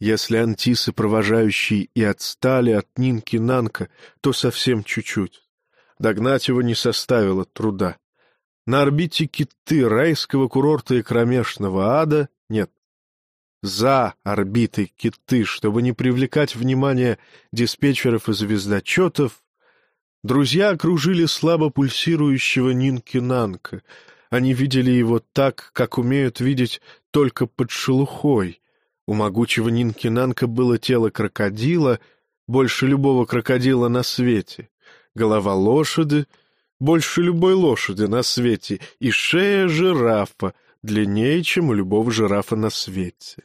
Если антисы, провожающие, и отстали от Нинки Нанка, то совсем чуть-чуть. Догнать его не составило труда. На орбите киты райского курорта и кромешного ада нет. За орбитой киты, чтобы не привлекать внимание диспетчеров и звездочетов, Друзья окружили слабо пульсирующего Нинки-Нанка. Они видели его так, как умеют видеть только под шелухой. У могучего Нинки-Нанка было тело крокодила, больше любого крокодила на свете, голова лошади, больше любой лошади на свете, и шея жирафа, длиннее, чем у любого жирафа на свете.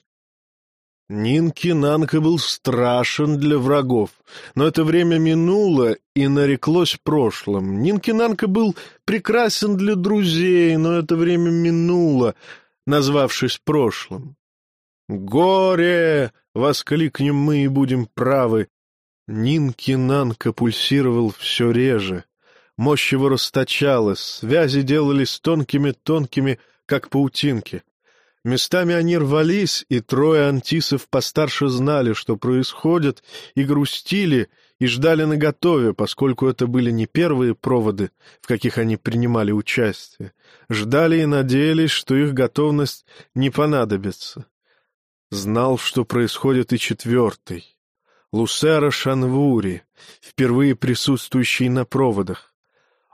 Нинки Нанка был страшен для врагов, но это время минуло и нареклось прошлым. Нинки Нанка был прекрасен для друзей, но это время минуло, назвавшись прошлым. «Горе!» — воскликнем мы и будем правы. Нинки Нанка пульсировал все реже. Мощь его расточалась, связи делались тонкими-тонкими, как паутинки. Местами они рвались, и трое антисов постарше знали, что происходит, и грустили, и ждали наготове, поскольку это были не первые проводы, в каких они принимали участие. Ждали и надеялись, что их готовность не понадобится. Знал, что происходит и четвертый. Лусера Шанвури, впервые присутствующий на проводах.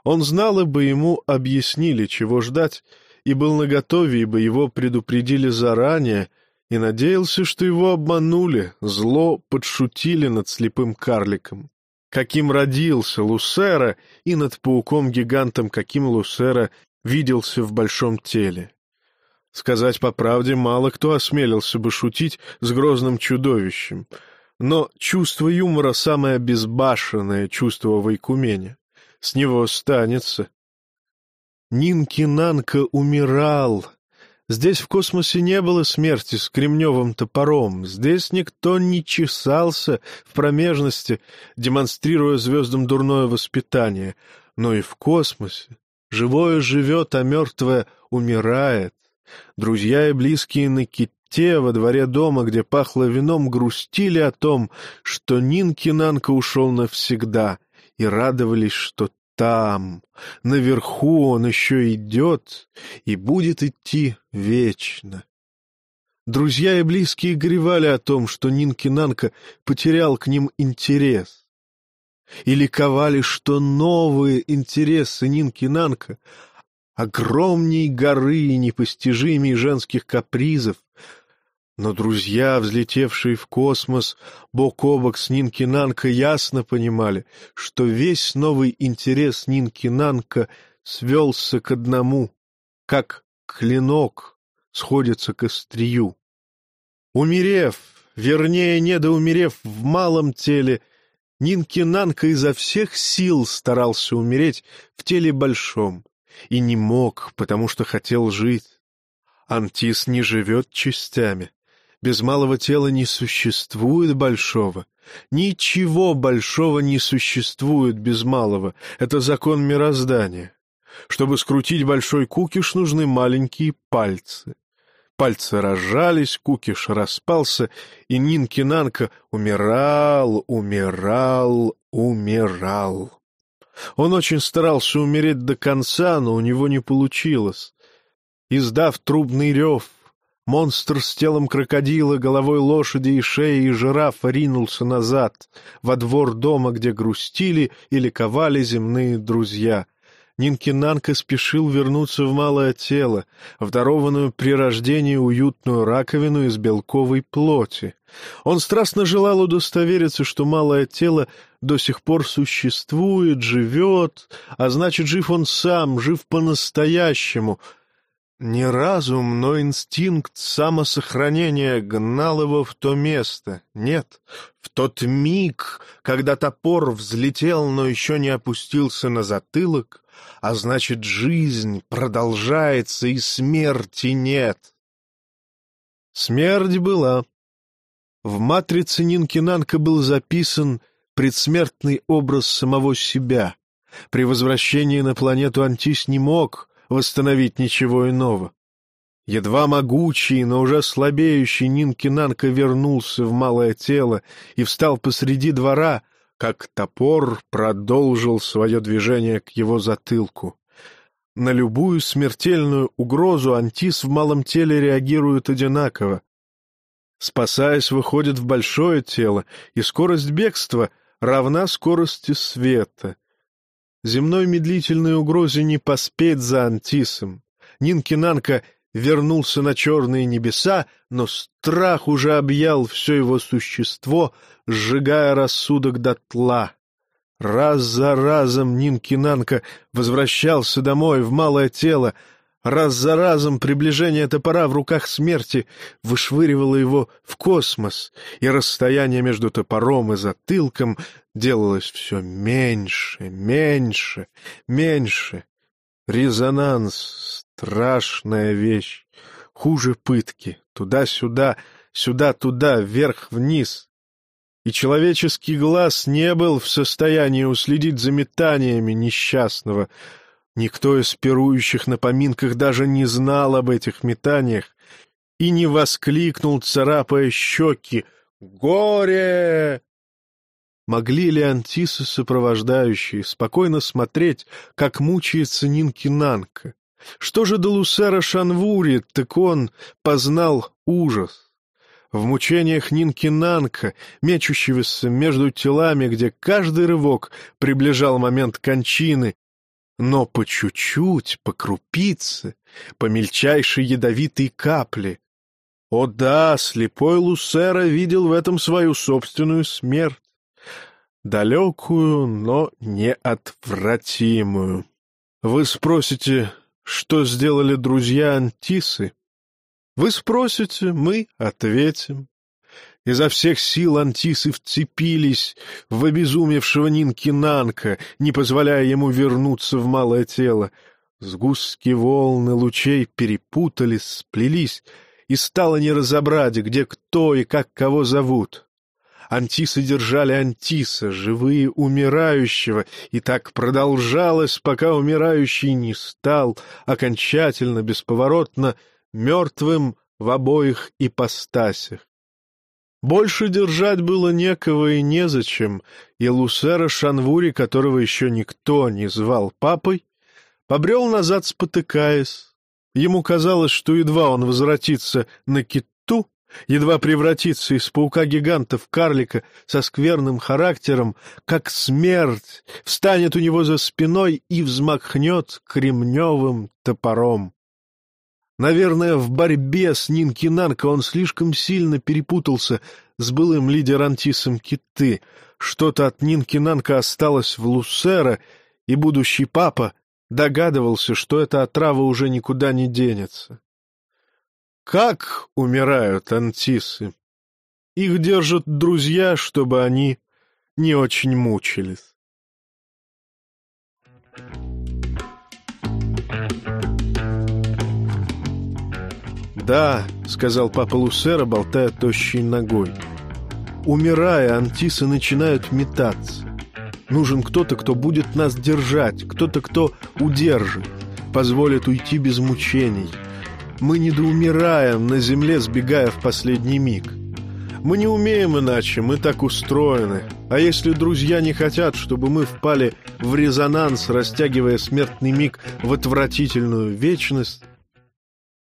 Он знал, и бы ему объяснили, чего ждать, и был наготове, ибо его предупредили заранее, и надеялся, что его обманули, зло подшутили над слепым карликом. Каким родился Лусера, и над пауком-гигантом, каким Лусера виделся в большом теле. Сказать по правде, мало кто осмелился бы шутить с грозным чудовищем, но чувство юмора — самое безбашенное чувство в Айкумене. С него останется, Нинки Нанка умирал. Здесь в космосе не было смерти с кремневым топором. Здесь никто не чесался в промежности, демонстрируя звездам дурное воспитание. Но и в космосе живое живет, а мертвое умирает. Друзья и близкие на ките во дворе дома, где пахло вином, грустили о том, что Нинки Нанка ушел навсегда, и радовались, что там, наверху он еще идет и будет идти вечно. Друзья и близкие горевали о том, что Нинки Нанка потерял к ним интерес. И ликовали, что новые интересы Нинки Нанка, огромней горы непостижимей женских капризов, но друзья, взлетевшие в космос, бок о бок с Нинки Нанка, ясно понимали, что весь новый интерес Нинки Нанка свелся к одному, как клинок сходится к острию. Умерев, вернее, недоумерев в малом теле, Нинки-Нанка изо всех сил старался умереть в теле большом и не мог, потому что хотел жить. Антис не живет частями. Без малого тела не существует большого. Ничего большого не существует без малого. Это закон мироздания. Чтобы скрутить большой кукиш, нужны маленькие пальцы. Пальцы разжались, кукиш распался, и Нинки-Нанка умирал, умирал, умирал. Он очень старался умереть до конца, но у него не получилось. Издав трубный рев, монстр с телом крокодила, головой лошади и шеей жирафа ринулся назад, во двор дома, где грустили и ликовали земные друзья. Нинкинанка спешил вернуться в малое тело, в дарованную при рождении уютную раковину из белковой плоти. Он страстно желал удостовериться, что малое тело до сих пор существует, живет, а значит, жив он сам, жив по-настоящему. Не разум, но инстинкт самосохранения гнал его в то место. Нет, в тот миг, когда топор взлетел, но еще не опустился на затылок, а значит, жизнь продолжается и смерти нет. Смерть была. В «Матрице» Нинкинанка был записан предсмертный образ самого себя. При возвращении на планету Антис не мог восстановить ничего иного. Едва могучий, но уже слабеющий Нинкинанка вернулся в малое тело и встал посреди двора, как топор продолжил свое движение к его затылку. На любую смертельную угрозу Антис в малом теле реагирует одинаково. Спасаясь, выходит в большое тело, и скорость бегства равна скорости света. Земной медлительной угрозе не поспеть за Антисом. Нинкинанка вернулся на черные небеса, но страх уже объял все его существо, сжигая рассудок дотла. Раз за разом Нинкинанка возвращался домой в малое тело, раз за разом приближение топора в руках смерти вышвыривало его в космос, и расстояние между топором и затылком делалось все меньше, меньше, меньше. Резонанс Страшная вещь. Хуже пытки. Туда-сюда, сюда-туда, вверх-вниз. И человеческий глаз не был в состоянии уследить за метаниями несчастного. Никто из пирующих на поминках даже не знал об этих метаниях и не воскликнул, царапая щеки «Горе!» Могли ли антисы сопровождающие спокойно смотреть, как мучается Нинкинанка? Что же до Лусера Шанвури, так он познал ужас. В мучениях Нинки-Нанка, мечущегося между телами, где каждый рывок приближал момент кончины, но по чуть-чуть, по крупице, по мельчайшей ядовитой капле. О да, слепой Лусера видел в этом свою собственную смерть. Далекую, но неотвратимую. Вы спросите, что сделали друзья Антисы? Вы спросите, мы ответим. Изо всех сил антисы вцепились в обезумевшего Нинкинанка, не позволяя ему вернуться в малое тело. Сгустки волны лучей перепутались, сплелись, и стало не разобрать, где кто и как кого зовут. Антисы держали Антиса, живые умирающего, и так продолжалось, пока умирающий не стал окончательно, бесповоротно мертвым в обоих ипостасях. Больше держать было некого и незачем, и Лусера Шанвури, которого еще никто не звал папой, побрел назад, спотыкаясь. Ему казалось, что едва он возвратится на киту, едва превратится из паука-гиганта в карлика со скверным характером, как смерть встанет у него за спиной и взмахнет кремневым топором. Наверное, в борьбе с Нинкинанко он слишком сильно перепутался с былым лидером Антисом Киты. Что-то от Нинкинанка осталось в Лусера, и будущий папа Догадывался, что эта отрава уже никуда не денется. Как умирают антисы? Их держат друзья, чтобы они не очень мучились. «Да», — сказал папа Лусера, болтая тощей ногой. «Умирая, антисы начинают метаться. Нужен кто-то, кто будет нас держать, кто-то, кто удержит, позволит уйти без мучений. Мы недоумираем на земле, сбегая в последний миг. Мы не умеем иначе, мы так устроены. А если друзья не хотят, чтобы мы впали в резонанс, растягивая смертный миг в отвратительную вечность,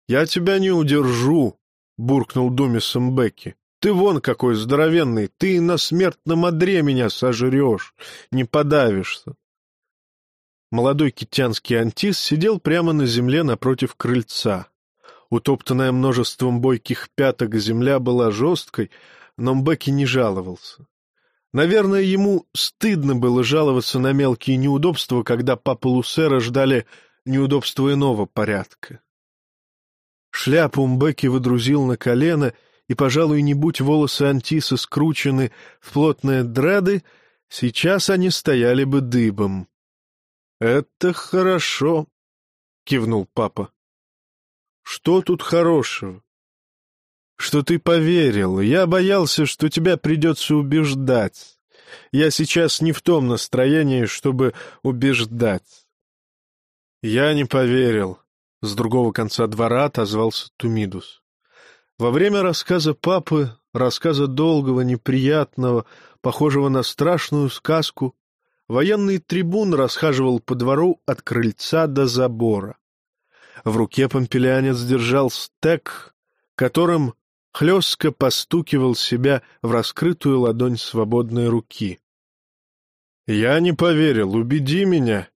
«Я тебя не удержу», — буркнул Думисом Бекки. «Ты вон какой здоровенный, ты на смертном одре меня сожрешь, не подавишься». Молодой китянский антис сидел прямо на земле напротив крыльца. Утоптанная множеством бойких пяток земля была жесткой, но Мбеки не жаловался. Наверное, ему стыдно было жаловаться на мелкие неудобства, когда папа Лусера ждали неудобства иного порядка. Шляпу Мбеки выдрузил на колено, и, пожалуй, не будь волосы Антиса скручены в плотные дреды, сейчас они стояли бы дыбом. — Это хорошо, — кивнул папа. — Что тут хорошего? — Что ты поверил. Я боялся, что тебя придется убеждать. Я сейчас не в том настроении, чтобы убеждать. Я не поверил. С другого конца двора отозвался Тумидус. Во время рассказа папы, рассказа долгого, неприятного, похожего на страшную сказку, военный трибун расхаживал по двору от крыльца до забора. В руке помпелянец держал стек, которым хлестко постукивал себя в раскрытую ладонь свободной руки. — Я не поверил, убеди меня,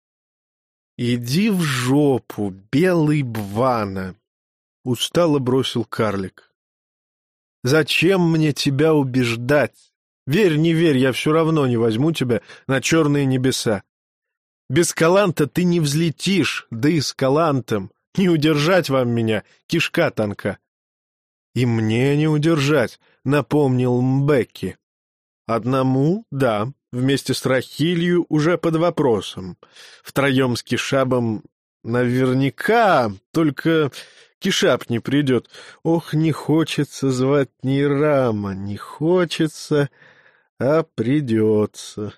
«Иди в жопу, белый бвана!» — устало бросил карлик. «Зачем мне тебя убеждать? Верь, не верь, я все равно не возьму тебя на черные небеса. Без каланта ты не взлетишь, да и с калантом. Не удержать вам меня, кишка танка». «И мне не удержать», — напомнил Мбекки. «Одному — да, вместе с Рахилью уже под вопросом. Втроем с Кишабом наверняка, только Кишаб не придет. Ох, не хочется звать Нейрама, не хочется, а придется.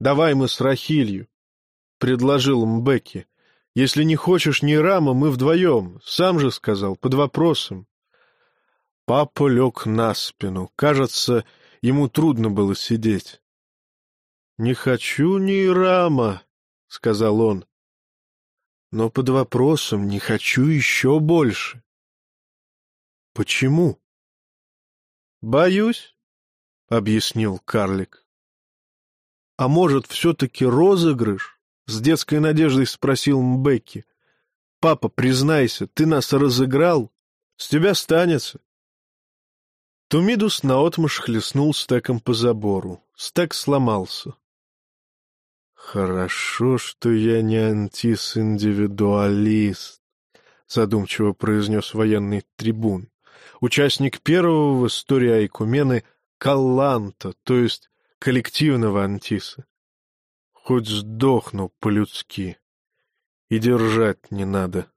«Давай мы с Рахилью», — предложил Мбекки. «Если не хочешь Нейрама, мы вдвоем. Сам же сказал, под вопросом». Папа лег на спину. Кажется, Ему трудно было сидеть. — Не хочу ни рама, — сказал он. — Но под вопросом не хочу еще больше. — Почему? — Боюсь, — объяснил карлик. — А может, все-таки розыгрыш? — с детской надеждой спросил Мбекки. — Папа, признайся, ты нас разыграл? С тебя станется. Тумидус наотмашь хлестнул стеком по забору. Стек сломался. «Хорошо, что я не антис-индивидуалист», — задумчиво произнес военный трибун. Участник первого в истории Айкумены Калланта, то есть коллективного антиса. Хоть сдохну по-людски. И держать не надо.